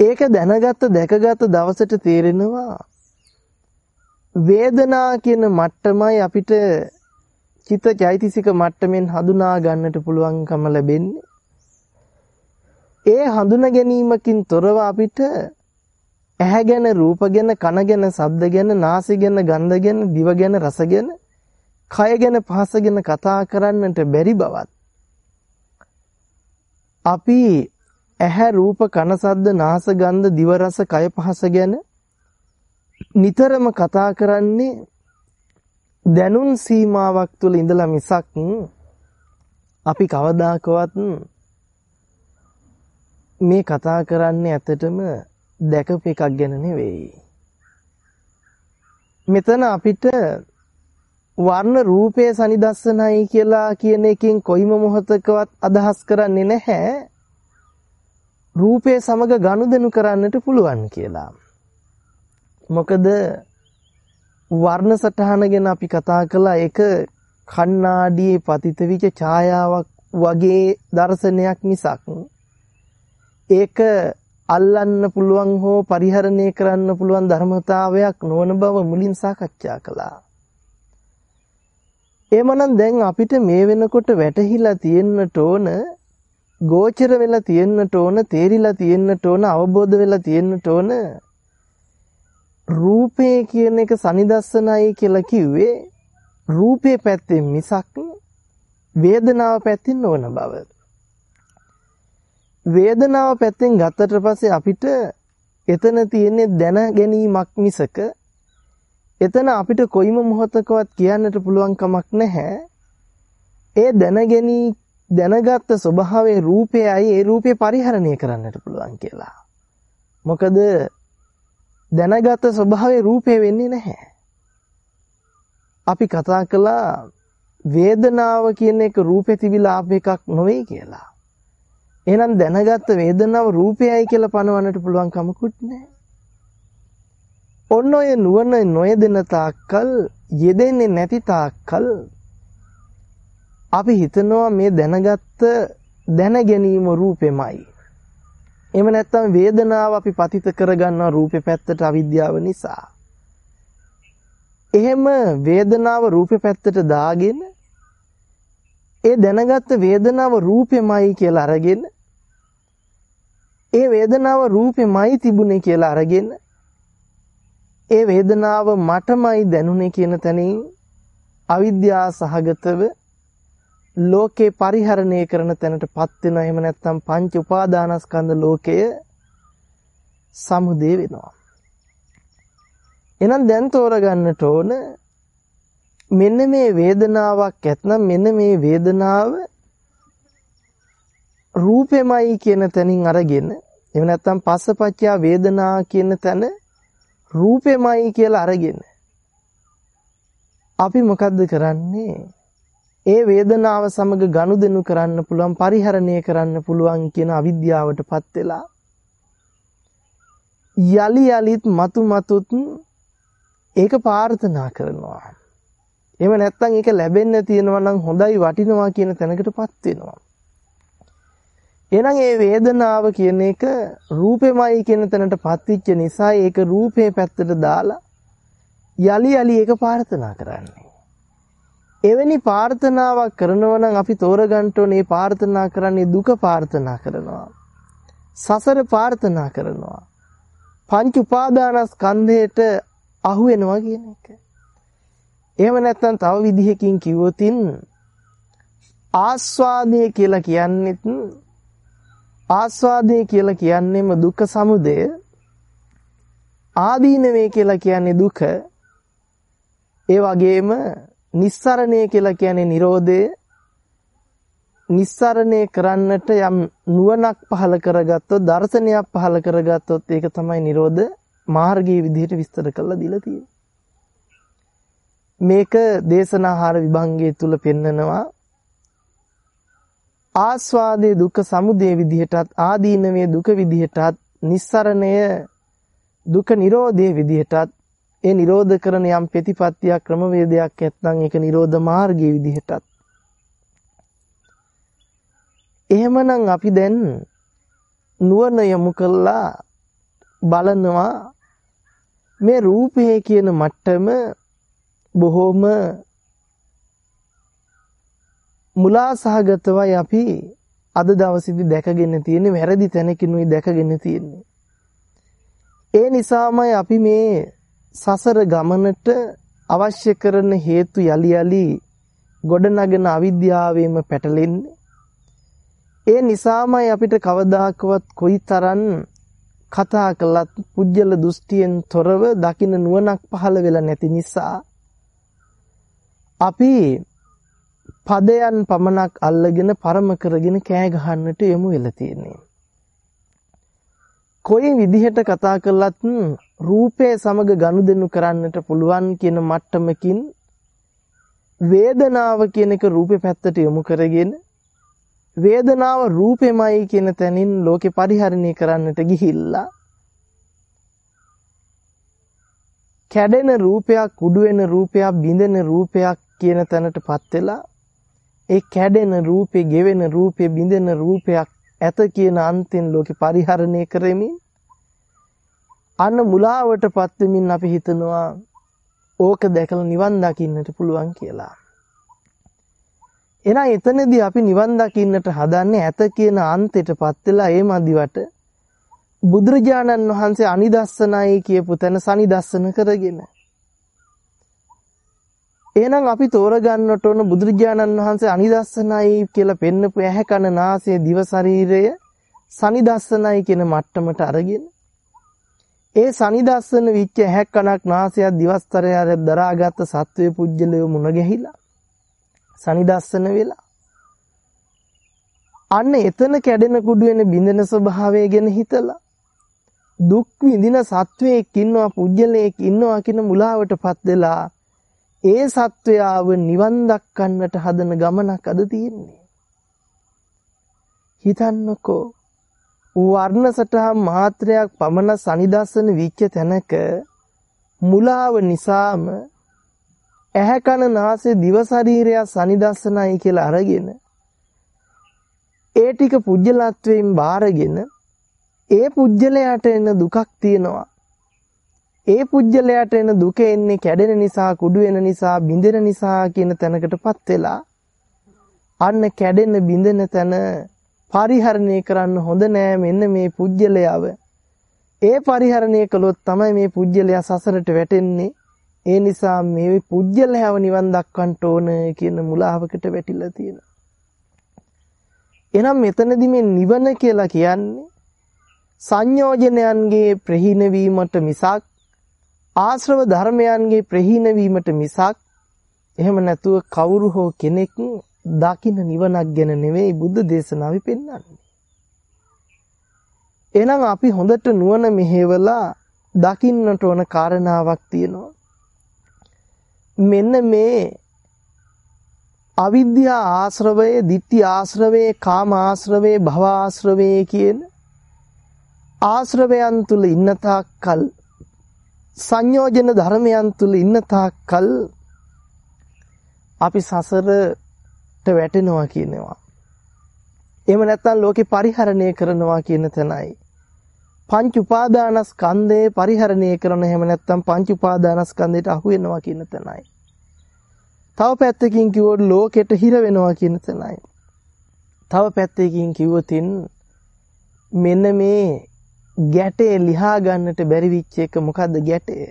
ඒක දැනගත්ත දැකගත්ත දවසට තේරෙනවා වේදනා කියන මට්ටමයි අපිට චිත්ත චෛතසික මට්ටමින් හඳුනා ගන්නට පුළුවන්කම ලැබෙන්නේ. ඒ හඳුනා ගැනීමකින් තොරව අපිට ඇහැ ගැන රූප ගැන කන ගැන ශබ්ද ගැන නාසය ගැන ගන්ධ ගැන දිව ගැන රස ගැන කය ගැන පහස ගැන කතා කරන්නට බැරි බවත් අපි ඇහැ රූප කන ශබ්ද නාස ගන්ධ දිව රස කය පහස ගැන නිතරම කතා කරන්නේ දැනුන් සීමාවක් තුළ ඉඳලා මිසක් අපි කවදාකවත් මේ කතා කරන්නේ ඇත්තටම දැකපු එකක් ගැන නෙවෙයි. මෙතන අපිට වර්ණ රූපයේ සනිදස්සනයි කියලා කියන එකෙන් කොයිම මොහතකවත් අදහස් කරන්නේ නැහැ. රූපයේ සමග ගනුදෙනු කරන්නට පුළුවන් කියලා. මොකද වර්ණ සටහන ගැන අපි කතා කළා ඒක කණ්ණාඩියේ පතිත විච ඡායාවක් වගේ දර්ශනයක් මිසක් ඒක අල්ලන්න පුළුවන් හෝ පරිහරණය කරන්න පුළුවන් ධර්මතාවයක් නොවන බව මුලින් සාකච්ඡා කළා. එමනම් දැන් අපිට මේ වෙනකොට වැටහිලා තියෙන්නට ඕන ගෝචර වෙලා තියෙන්නට ඕන තේරිලා තියෙන්නට ඕන අවබෝධ වෙලා තියෙන්නට ඕන රූපේ කියන එක සනිදස්සනයි කියලා කිව්වේ රූපේ පැත්තෙන් මිසක් වේදනාව පැත්තෙන් නොවන බව. වේදනාව පැත්තෙන් ගත්තට පස්සේ අපිට එතන තියෙන්නේ දැන ගැනීමක් මිසක එතන අපිට කොයිම මොහොතකවත් කියන්නට පුළුවන් කමක් නැහැ. ඒ දැනගැනී දැනගත්ත ස්වභාවයේ රූපයයි ඒ රූපේ පරිහරණය කරන්නට පුළුවන් කියලා. මොකද දැනගත් ස්වභාවයේ රූපේ වෙන්නේ නැහැ. අපි කතා කළා වේදනාව කියන එක රූපේ තිබිලා ආප එකක් නෙවෙයි කියලා. එහෙනම් දැනගත්ත වේදනාව රූපයයි කියලා පනවන්නට පුළුවන් කමකුත් නැහැ. ඔන්න ඔය නුවණ නොයදෙන තාක්කල් යෙදෙන්නේ නැති තාක්කල් අපි හිතනවා මේ දැනගත්ත දැන ගැනීම රූපෙමයි. එහෙම නැත්නම් වේදනාව අපි පතිත කරගන්නවා රූපේ පැත්තට අවිද්‍යාව නිසා. එහෙම වේදනාව රූපේ පැත්තට දාගෙන ඒ දැනගත්ත වේදනාව රූපෙමයි කියලා අරගෙන ඒ වේදනාව රූපෙමයි තිබුණේ කියලා අරගෙන ඒ වේදනාව මටමයි දැනුනේ කියන තැනින් අවිද්‍යා සහගතව ලෝකේ පරිහරණය කරන තැනටපත් වෙනවා. එහෙම නැත්නම් පංච උපාදානස්කන්ධ ලෝකය සමුදේ වෙනවා. එහෙනම් දැන් තෝරගන්නට ඕන මෙන්න මේ වේදනාවක් ඇත්නම් මෙන්න මේ වේදනාව රූපෙමයි කියන තැනින් අරගෙන එහෙම නැත්නම් පස්සපච්චා වේදනා කියන තැන රූපෙමයි කියලා අරගෙන අපි මොකද්ද කරන්නේ ඒ වේදනාව සමග ගනුදෙනු කරන්න පුළුවන් පරිහරණය කරන්න පුළුවන් කියන අවිද්‍යාවටපත් වෙලා යලි යලිත් මතු මතුත් ඒක ප්‍රාර්ථනා කරනවා. එහෙම නැත්නම් ඒක ලැබෙන්න තියෙනවා නම් හොඳයි වටිනවා කියන තැනකටපත් වෙනවා. එහෙනම් මේ වේදනාව කියන එක රූපෙමයි කියන තැනටපත් වෙච්ච නිසා ඒක රූපේ පැත්තට දාලා යලි යලි ඒක ප්‍රාර්ථනා කරන්නේ. එවැනි ප්‍රාර්ථනාවක් කරනවා නම් අපි තෝරගන්න ඕනේ ප්‍රාර්ථනා කරන්නේ දුක ප්‍රාර්ථනා කරනවා. සසර ප්‍රාර්ථනා කරනවා. පංච උපාදානස්කන්ධයට අහු වෙනවා කියන එක. එහෙම නැත්නම් තව විදිහකින් කිව්වොතින් ආස්වාදය කියලා කියන්නේත් ආස්වාදය කියලා කියන්නේම දුක්ඛ සමුදය. ආදීනවේ කියලා කියන්නේ දුක. ඒ වගේම නිස්සරණය කියලා කියන්නේ Nirodhe නිස්සරණය කරන්නට යම් නුවණක් පහල කරගත්තොත් දර්ශනයක් පහල කරගත්තොත් ඒක තමයි Nirodha මාර්ගයේ විදිහට විස්තර කරලා දීලා තියෙන්නේ. මේක දේශනාහාර විභංගයේ තුල පෙන්නනවා. ආස්වාදයේ දුක්ඛ සමුදය විදිහටත් ආදීනමේ දුක විදිහටත් නිස්සරණය දුක නිරෝධයේ විදිහටත් ඒ නිරෝධ කරන යම් ප්‍රතිපත්තියක් ක්‍රමවේදයක් නැත්නම් ඒක නිරෝධ මාර්ගයේ විදිහටත්. එහෙමනම් අපි දැන් නුවණ යොමු කළා බලනවා මේ රූපය කියන මට්ටම බොහොම මුලා සහගතවයි අපි අද දවසේදී දැකගෙන තියෙන්නේ වැරදි තැනකිනුයි දැකගෙන තියෙන්නේ. ඒ නිසාමයි අපි මේ සසර ගමනට අවශ්‍ය කරන හේතු යලි යලි ගොඩනගෙන අවිද්‍යාවෙම පැටලෙන්නේ. ඒ නිසාමයි අපිට කවදාකවත් කොයිතරම් කතා කළත් පුජ්‍යල දෘෂ්ටියෙන් තොරව දකින්න නුවණක් පහළ වෙලා නැති නිසා අපි පදයන් පමණක් අල්ලගෙන පරම කරගෙන කෑ ගහන්නට යමු වෙලා තියෙන්නේ. කොයි විදිහට කතා කළත් රූපය සමග ගනුදෙනු කරන්නට පුළුවන් කියන මට්ටමකින් වේදනාව කියන එක රූපේ පැත්තට යොමු කරගෙන වේදනාව රූපෙමයි කියන තැනින් ලෝකේ පරිහරණය කරන්නට ගිහිල්ලා කැඩෙන රූපයක් කුඩු වෙන රූපයක් බිඳෙන රූපයක් කියන තැනටපත් වෙලා ඒ කැඩෙන රූපේ ගෙවෙන රූපේ බිඳෙන රූපයක් ඇත කියන අන්තෙන් ලෝකේ පරිහරණය කරමින් අන්න මුලාවටපත් වෙමින් අපි හිතනවා ඕක දැකලා නිවන් දකින්නට පුළුවන් කියලා. එහෙනම් එතනදී අපි නිවන් දකින්නට හදන්නේ ඇත කියන අන්තයටපත් වෙලා ඒ මදිවට බුදුරජාණන් වහන්සේ අනිදස්සනයි කියපු තැන සනිදස්සන කරගෙන. එහෙනම් අපි තෝරගන්නට ඕන බුදුරජාණන් වහන්සේ අනිදස්සනයි කියලා පෙන්නපු ඇහැ කන නාසය දිව ශරීරය සනිදස්සනයි කියන මට්ටමට අරගෙන ඒ සනිදස්සන විච්ච ඇහැ කනක් නාසයක් දිවස්තරය දරාගත් සත්වයේ පුජ්‍යලය මුණ ගැහිලා සනිදස්සන වෙලා අන්න එතන කැඩෙන කුඩු වෙන බින්දෙන ස්වභාවය ගැන හිතලා දුක් විඳින සත්වයෙක් ඉන්නවා පුජ්‍යලයක් ඉන්නවා කියන මුලාවටපත් වෙලා ඒ සත්වයාව නිවන් දක්කන්නට හදන ගමනක් අද තියෙන්නේ. හිතන්නකෝ වර්ණ සටහන් මාත්‍රයක් පමණ සනිදස්සන විච්ච තැනක මුලාව නිසාම ඇහැ කන නාසය දිව ශරීරය සනිදස්සනයි කියලා අරගෙන ඒ ටික පුජ්‍යලත්වයෙන් බාරගෙන ඒ පුජ්‍යලයට එන දුකක් තියෙනවා. ඒ පුජ්‍යලයට එන දුක එන්නේ කැඩෙන නිසා කුඩු වෙන නිසා බිඳෙන නිසා කියන තැනකටපත් වෙලා. අන්න කැඩෙන බිඳෙන තැන පරිහරණය කරන්න හොඳ නෑ මෙන්න මේ පුජ්‍යලයව. ඒ පරිහරණය කළොත් තමයි මේ පුජ්‍යලයා සසරට වැටෙන්නේ. ඒ නිසා මේ පුජ්‍යලයව නිවන් දක්වන්න ඕන කියන මුලාවකට වැටිලා තියෙනවා. එහෙනම් මෙතනදී මේ නිවන කියලා කියන්නේ සංයෝජනයන්ගේ ප්‍රහීන වීමට මිසක් ආශ්‍රව ධර්මයන්ගේ ප්‍රහීන වීමට මිසක් එහෙම නැතුව කවුරු හෝ කෙනෙක් දකින්න නිවනක් ගැන නෙවෙයි බුද්ධ දේශනාවේ පෙන්වන්නේ. එහෙනම් අපි හොඳට නුවණ මෙහෙवला දකින්නට ඕන කාරණාවක් තියෙනවා. මෙන්න මේ අවිද්‍යා ආශ්‍රවයේ, ditthi ආශ්‍රවයේ, කාම ආශ්‍රවයේ, භව ආශ්‍රවයේ කියන ආශ්‍රවයන් තුල ඉන්න තාක්කල් සංයෝජන ධර්මයන් තුල ඉන්න තාක්කල් අපි සසරට වැටෙනවා කියනවා. එහෙම නැත්නම් ලෝකේ පරිහරණය කරනවා කියන තැනයි. පංච උපාදානස්කන්ධේ පරිහරණය කරන එහෙම නැත්නම් පංච උපාදානස්කන්ධයට අහු වෙනවා කියන තැනයි. තව පැත්තකින් කිව්වොත් ලෝකෙට හිර වෙනවා කියන තැනයි. තව පැත්තකින් කිව්වොතින් මෙන්න මේ ගැටේ ලිහා ගන්නට බැරි විච්ච එක මොකද්ද ගැටේ?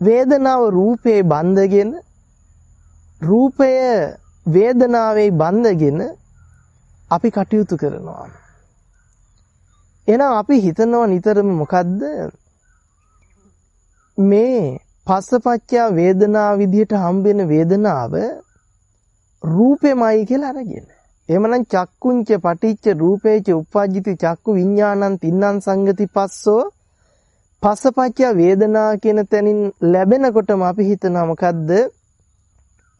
වේදනාව රූපේ බඳගෙන රූපය වේදනාවේ බඳගෙන අපි කටයුතු කරනවා. එහෙනම් අපි හිතනවා නිතරම මොකද්ද මේ පස්සපච්චා වේදනා විදියට හම්බෙන වේදනාව රූපෙමයි කියලා අරගෙන. එහෙමනම් චක්කුංච පටිච්ච රූපේච උප්පජ්ජති චක්කු විඥානං තින්නං සංගති පස්සෝ පස්සපච්චා වේදනා කියන තැනින් ලැබෙනකොටම අපි හිතනවා මොකද්ද?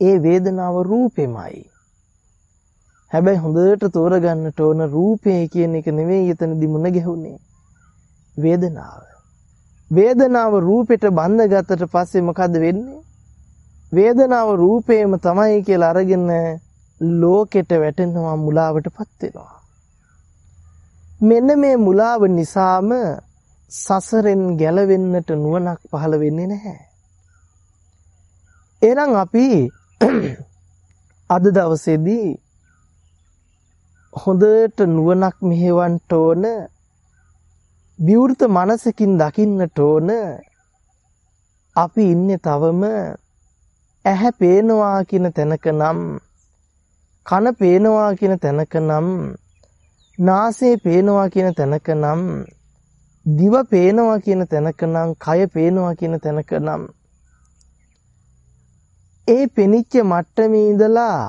ඒ වේදනාව රූපෙමයි. හැබැයි හොඳට තෝරගන්නට ඕන රූපය කියන එක නෙවෙයි එතනදි මුණ ගැහුනේ. වේදනාව. වේදනාව රූපෙට බඳගත්තට පස්සේ මොකද වෙන්නේ? වේදනාව රූපේම තමයි කියලා අරගෙන ලෝකෙට වැටෙනවා මුලාවටපත් වෙනවා. මෙන්න මේ මුලාව නිසාම සසරෙන් ගැලවෙන්නට නුවණක් පහළ වෙන්නේ නැහැ. එහෙනම් අපි අද දවසේදී හොඳට නුවණක් මෙහෙවන්න ඕන විවෘත මනසකින් දකින්නට ඕන අපි ඉන්නේ තවම ඇහැ පේනවා කියන තැනක නම් කන පේනවා කියන තැනක නම් නාසය පේනවා කියන තැනක නම් දිව පේනවා කියන තැනක නම් කය පේනවා කියන තැනක නම්. ඒ පෙනිච්ච මට්ටමේ ඉඳලා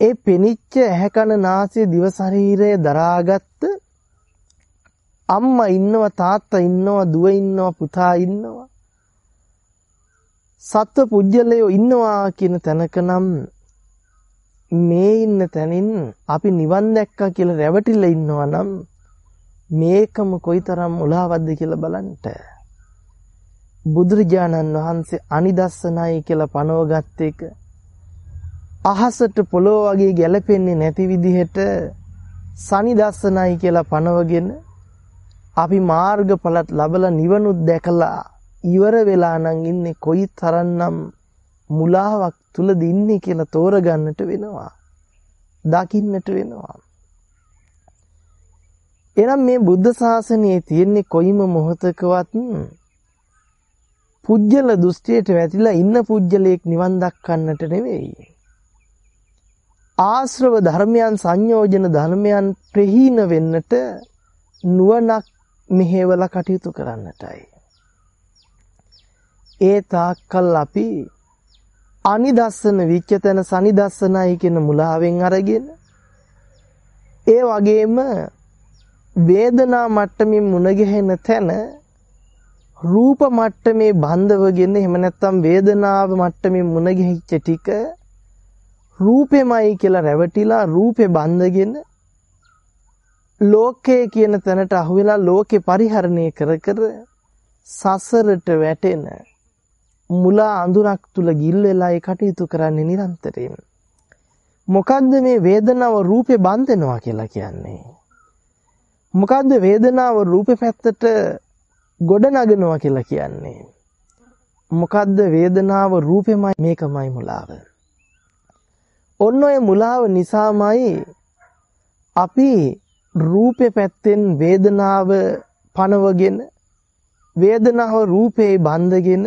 ඒ පෙනිච්ච ඇහැ කන නාසය දිව ශරීරය දරාගත්ත අම්මා ඉන්නවා තාත්තා ඉන්නවා දුව ඉන්නවා පුතා ඉන්නවා සත්ව පුජ්‍යලයෝ ඉන්නවා කියන තැනකනම් මේ ඉන්න තැනින් අපි නිවන් දැක්කා කියලා රැවටිලා ඉන්නවා නම් මේකම කොයිතරම් උලාවද්ද කියලා බලන්න. බුදුරජාණන් වහන්සේ අනිදස්සනයි කියලා පනවගත් එක අහසට පොළොව වගේ ගැලපෙන්නේ නැති විදිහට සනිදස්සනයි කියලා පනවගෙන අපි මාර්ගඵලත් ලබලා නිවනුත් දැකලා ඉවර වෙලා නම් ඉන්නේ කොයි තරම්නම් මුලාවක් තුලද ඉන්නේ කියලා තෝරගන්නට වෙනවා. දකින්නට වෙනවා. එනම් මේ බුද්ධ ශාසනයේ තියෙන්නේ කොයිම මොහතකවත් පුජ්‍යල දෘෂ්ටියට වැටිලා ඉන්න පුජ්‍යලයක් නිවන් දක්කන්නට නෙවෙයි. ආශ්‍රව ධර්මයන් සංයෝජන ධර්මයන් ප්‍රහීන වෙන්නට නුවණක් මෙහෙवला කටයුතු කරන්නටයි. ඒ තාක්කල් අපි අනිදස්සන විච්ඡතන සනිදස්සනයි කියන මුලාවෙන් අරගෙන ඒ වගේම වේදනා මට්ටමින් මුණ ගැහෙන තැන රූප මට්ටමේ බන්ධවගෙන එහෙම නැත්නම් වේදනාව මට්ටමින් මුණ ගැහිච්ච ටික රූපෙමයි කියලා රැවටිලා රූපේ බන්ධගෙන ලෝකේ කියන තැනට අහුවෙලා ලෝකේ පරිහරණය කර කර සසරට වැටෙන මුලා අඳුරක් තුල ගිල් වෙලා ඒ කටයුතු කරන්නේ නිරන්තරයෙන්. මොකද්ද මේ වේදනාව රූපේ බන්ධනවා කියලා කියන්නේ? මොකද්ද වේදනාව රූපේ පැත්තට ගොඩ නගනවා කියලා කියන්නේ? මොකද්ද වේදනාව රූපෙමයි මේකමයි මුලාව. ඔන්න ඔය මුලාව නිසාමයි අපි රූපේ පැත්තෙන් වේදනාව පනවගෙන වේදනාව රූපේ බඳගෙන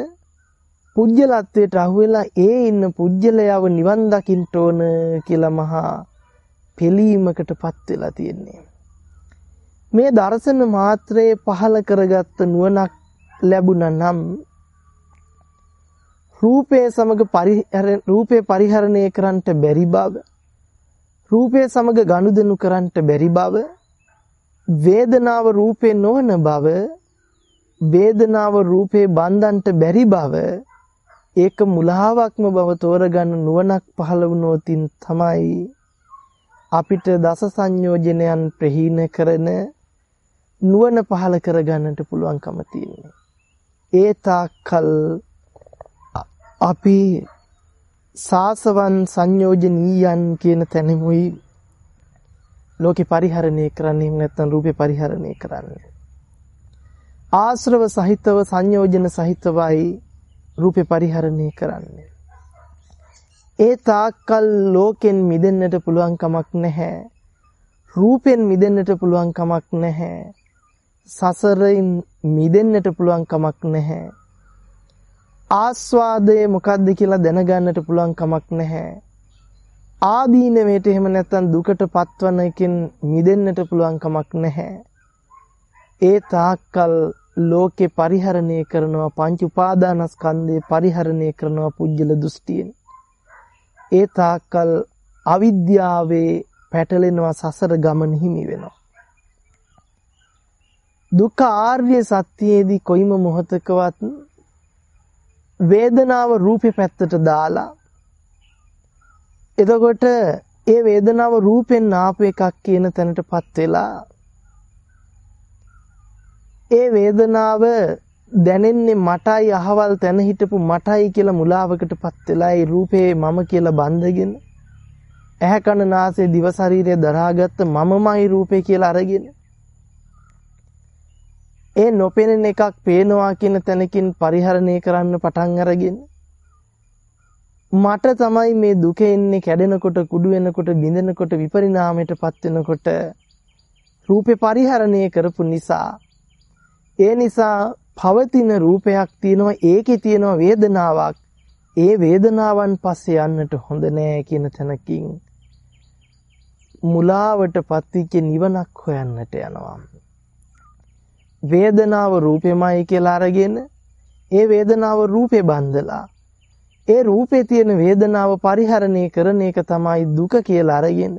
පුජ්‍යලත්වයට අහුවෙලා ඒ ඉන්න පුජ්‍යලයව නිවන් දකින්න ඕන කියලා මහා පිළීමකටපත් වෙලා තියෙන්නේ. මේ දර්ශන මාත්‍රයේ පහල කරගත්ත නුවණක් ලැබුණා නම් රූපේ සමග පරිහරණ රූපේ පරිහරණය කරන්නට බැරි බව රූපේ සමග ගනුදෙනු කරන්නට බැරි බව වේදනාව රූපේ නොවන බව වේදනාව රූපේ බන්ධන්ට බැරි බව ඒක මුලාවක්ම බව තෝරගන්න නුවණක් පහළ වුණොතින් තමයි අපිට දස සංයෝජනයන් ප්‍රහීන කරන නුවණ පහළ කරගන්නට පුළුවන්කම තියෙන්නේ. ඒ තාක්කල් අපි සාසවන් සංයෝජනීයන් කියන තැනෙමුයි ලෝකේ පරිහරණය කරන්නේ නැත්නම් රූපේ පරිහරණය කරන්නේ. ආශ්‍රව සහිතව සංයෝජන සහිතවයි රූපේ පරිහරණය කරන්නේ. ඒ තාක්කල් ලෝකෙන් මිදෙන්නට පුළුවන් කමක් නැහැ. රූපෙන් මිදෙන්නට පුළුවන් කමක් නැහැ. සසරෙන් මිදෙන්නට පුළුවන් කමක් නැහැ. ආස්වාදය මොකක්ද කියලා දැනගන්නට පුළුවන් කමක් නැහැ. ආදීනවයට එහෙම නැත්නම් දුකට පත්වන එකෙන් මිදෙන්නට පුළුවන් කමක් නැහැ. ඒ තාක්කල් ලෝකේ පරිහරණය කරනවා පංච උපාදානස්කන්ධේ පරිහරණය කරනවා පුජ්‍යල දෘෂ්ටියෙන්. ඒ තාක්කල් අවිද්‍යාවේ පැටලෙනවා සසර ගමන හිමි වෙනවා. දුක්ඛ ආර්ය සත්‍යයේදී කොයිම මොහතකවත් වේදනාව රූපේ පැත්තට දාලා එතකොට ඒ වේදනාව රූපෙන් ආපු එකක් කියන තැනටපත් වෙලා ඒ වේදනාව දැනෙන්නේ මටයි අහවල් තැන හිටපු මටයි කියලා මුලාවකටපත් වෙලා ඒ රූපේ මම කියලා බඳගෙන ඇහැ කන නාසය දිව ශරීරය දරාගත්ත මමමයි රූපේ කියලා අරගෙන ඒ නොපෙනෙන එකක් පේනවා කියන තැනකින් පරිහරණය කරන්න පටන් අරගෙන මට තමයි මේ දුක එන්නේ කැඩෙනකොට කුඩු වෙනකොට බිඳෙනකොට විපරිණාමයටපත් වෙනකොට රූපේ පරිහරණය කරපු නිසා ඒ නිසා පවතින රූපයක් තියෙනවා ඒකේ තියෙනවා වේදනාවක්. ඒ වේදනාවන් පස්සේ යන්නට හොඳ නෑ කියන තැනකින් මුලාවටපත් වෙච්ච නිවනක් හොයන්නට යනවා. වේදනාව රූපෙමයි කියලා අරගෙන ඒ වේදනාව රූපේ බඳලා ඒ රූපේ තියෙන වේදනාව පරිහරණය කරන එක තමයි දුක කියලා අරගෙන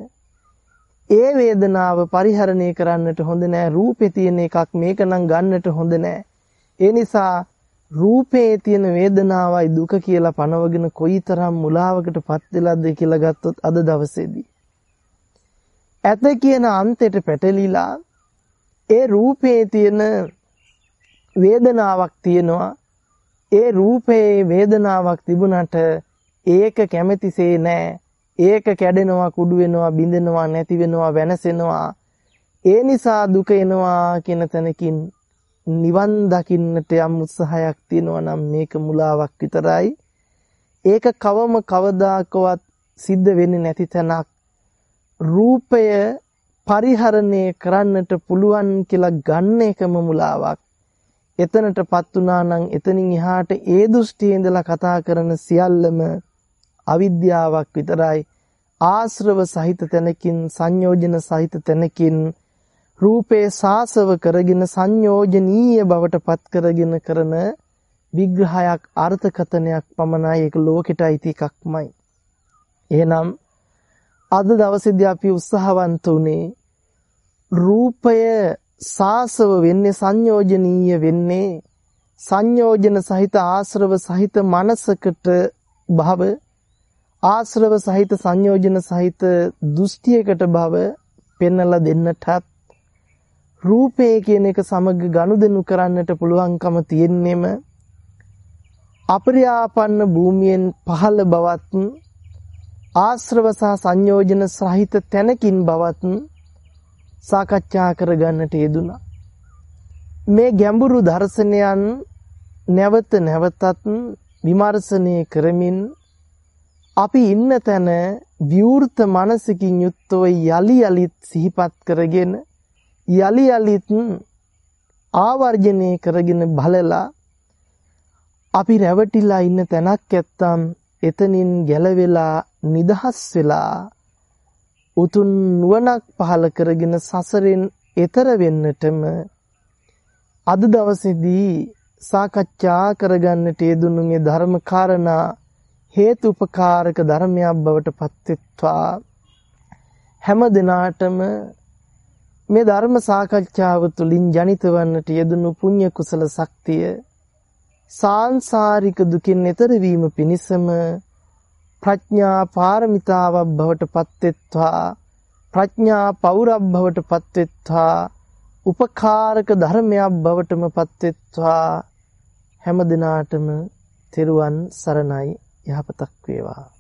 ඒ වේදනාව පරිහරණය කරන්නට හොඳ නෑ. රූපේ තියෙන එකක් මේක නම් ගන්නට හොඳ නෑ. ඒ නිසා රූපේ තියෙන වේදනාවයි දුක කියලා පනවගෙන කොයිතරම් මුලාවකටපත් වෙලාද කියලා ගත්තොත් අද දවසේදී. ඇත කියන අන්තයට පැටලිලා ඒ රූපේ තියෙන වේදනාවක් තියෙනවා. ඒ රූපේ වේදනාවක් තිබුණට ඒක කැමැතිසේ නෑ. ඒක කැඩෙනවා කුඩු වෙනවා බිඳෙනවා නැති වෙනවා වෙනසෙනවා. ඒ නිසා දුක එනවා කියන තැනකින් නිවන් දකින්නට යම් උත්සාහයක් තියෙනවා නම් මේක මුලාවක් විතරයි. ඒක කවම කවදාකවත් සිද්ධ වෙන්නේ නැති තැනක්. රූපය පරිහරණය කරන්නට පුළුවන් කියලා ගන්න එකම මුලාවක්. එතනටපත් වුණා නම් එතනින් එහාට ඒ දෘෂ්ටියේ ඉඳලා කතා කරන සියල්ලම අවිද්‍යාවක් විතරයි. ආශ්‍රව සහිත තැනකින් සංයෝජන සහිත තැනකින් රූපේ සාසව කරගෙන සංයෝජනීය බවට පත් කරගෙන කරන විග්‍රහයක් අර්ථකතනයක් පමණයි ඒක ලෝකෙට අයිති එකක්මයි. එහෙනම් අද දවසේදී අපි උත්සාහවන්ත උනේ රූපය සාසව වෙන්නේ සංයෝජනීය වෙන්නේ සංයෝජන සහිත ආශ්‍රව සහිත මනසකට භව ආශ්‍රව සහිත සංයෝජන සහිත දෘෂ්ටියකට භව පෙන්වලා දෙන්නටත් රූපය කියන එක සමග ගනුදෙනු කරන්නට පුළුවන්කම තියෙන්නෙම අපරියාපන්න භූමියෙන් පහළ බවත් ආශ්‍රව සහ සංයෝජන සහිත තැනකින් බවත් සාකච්ඡා කරගන්නට යෙදුනා. මේ ගැඹුරු දර්ශනයන් නැවත නැවතත් විමර්ශනය කරමින් අපි ඉන්න තැන විවෘත මනසකින් යුක්තව යලි යලිත් සිහිපත් කරගෙන යලි යලිත් ආවර්ජනය කරගෙන බලලා අපි රැවටිලා ඉන්න තැනක් ඇත්තම් එතනින් ගැලවෙලා නිදහස් වෙලා උතුම් නුවණක් පහල කරගෙන සසරෙන් එතර වෙන්නටම අද දවසේදී සාකච්ඡා කරගන්නට යෙදුණු මේ ධර්ම කාරණා හේතුපකාරක ධර්මයක් බවට පත්වෙත්වා. හැම දිනාටම මේ ධර්ම සාකච්ඡාව තුළින් ජනිත වන්නට යෙදුණු පුණ්‍ය කුසල ශක්තිය සාංශාරික දුකින් එතර වීම පිණිසම ප්‍රඥා පාරමිතාවක් බවට පත්වෙත්වා. ප්‍රඥා පෞරබ් බවට පත්වෙත්වා. උපකාරක ධර්මයක් බවටම පත්වෙත්වා. හැම දිනාටම තෙරුවන් සරණයි. යහපතක් වේවා.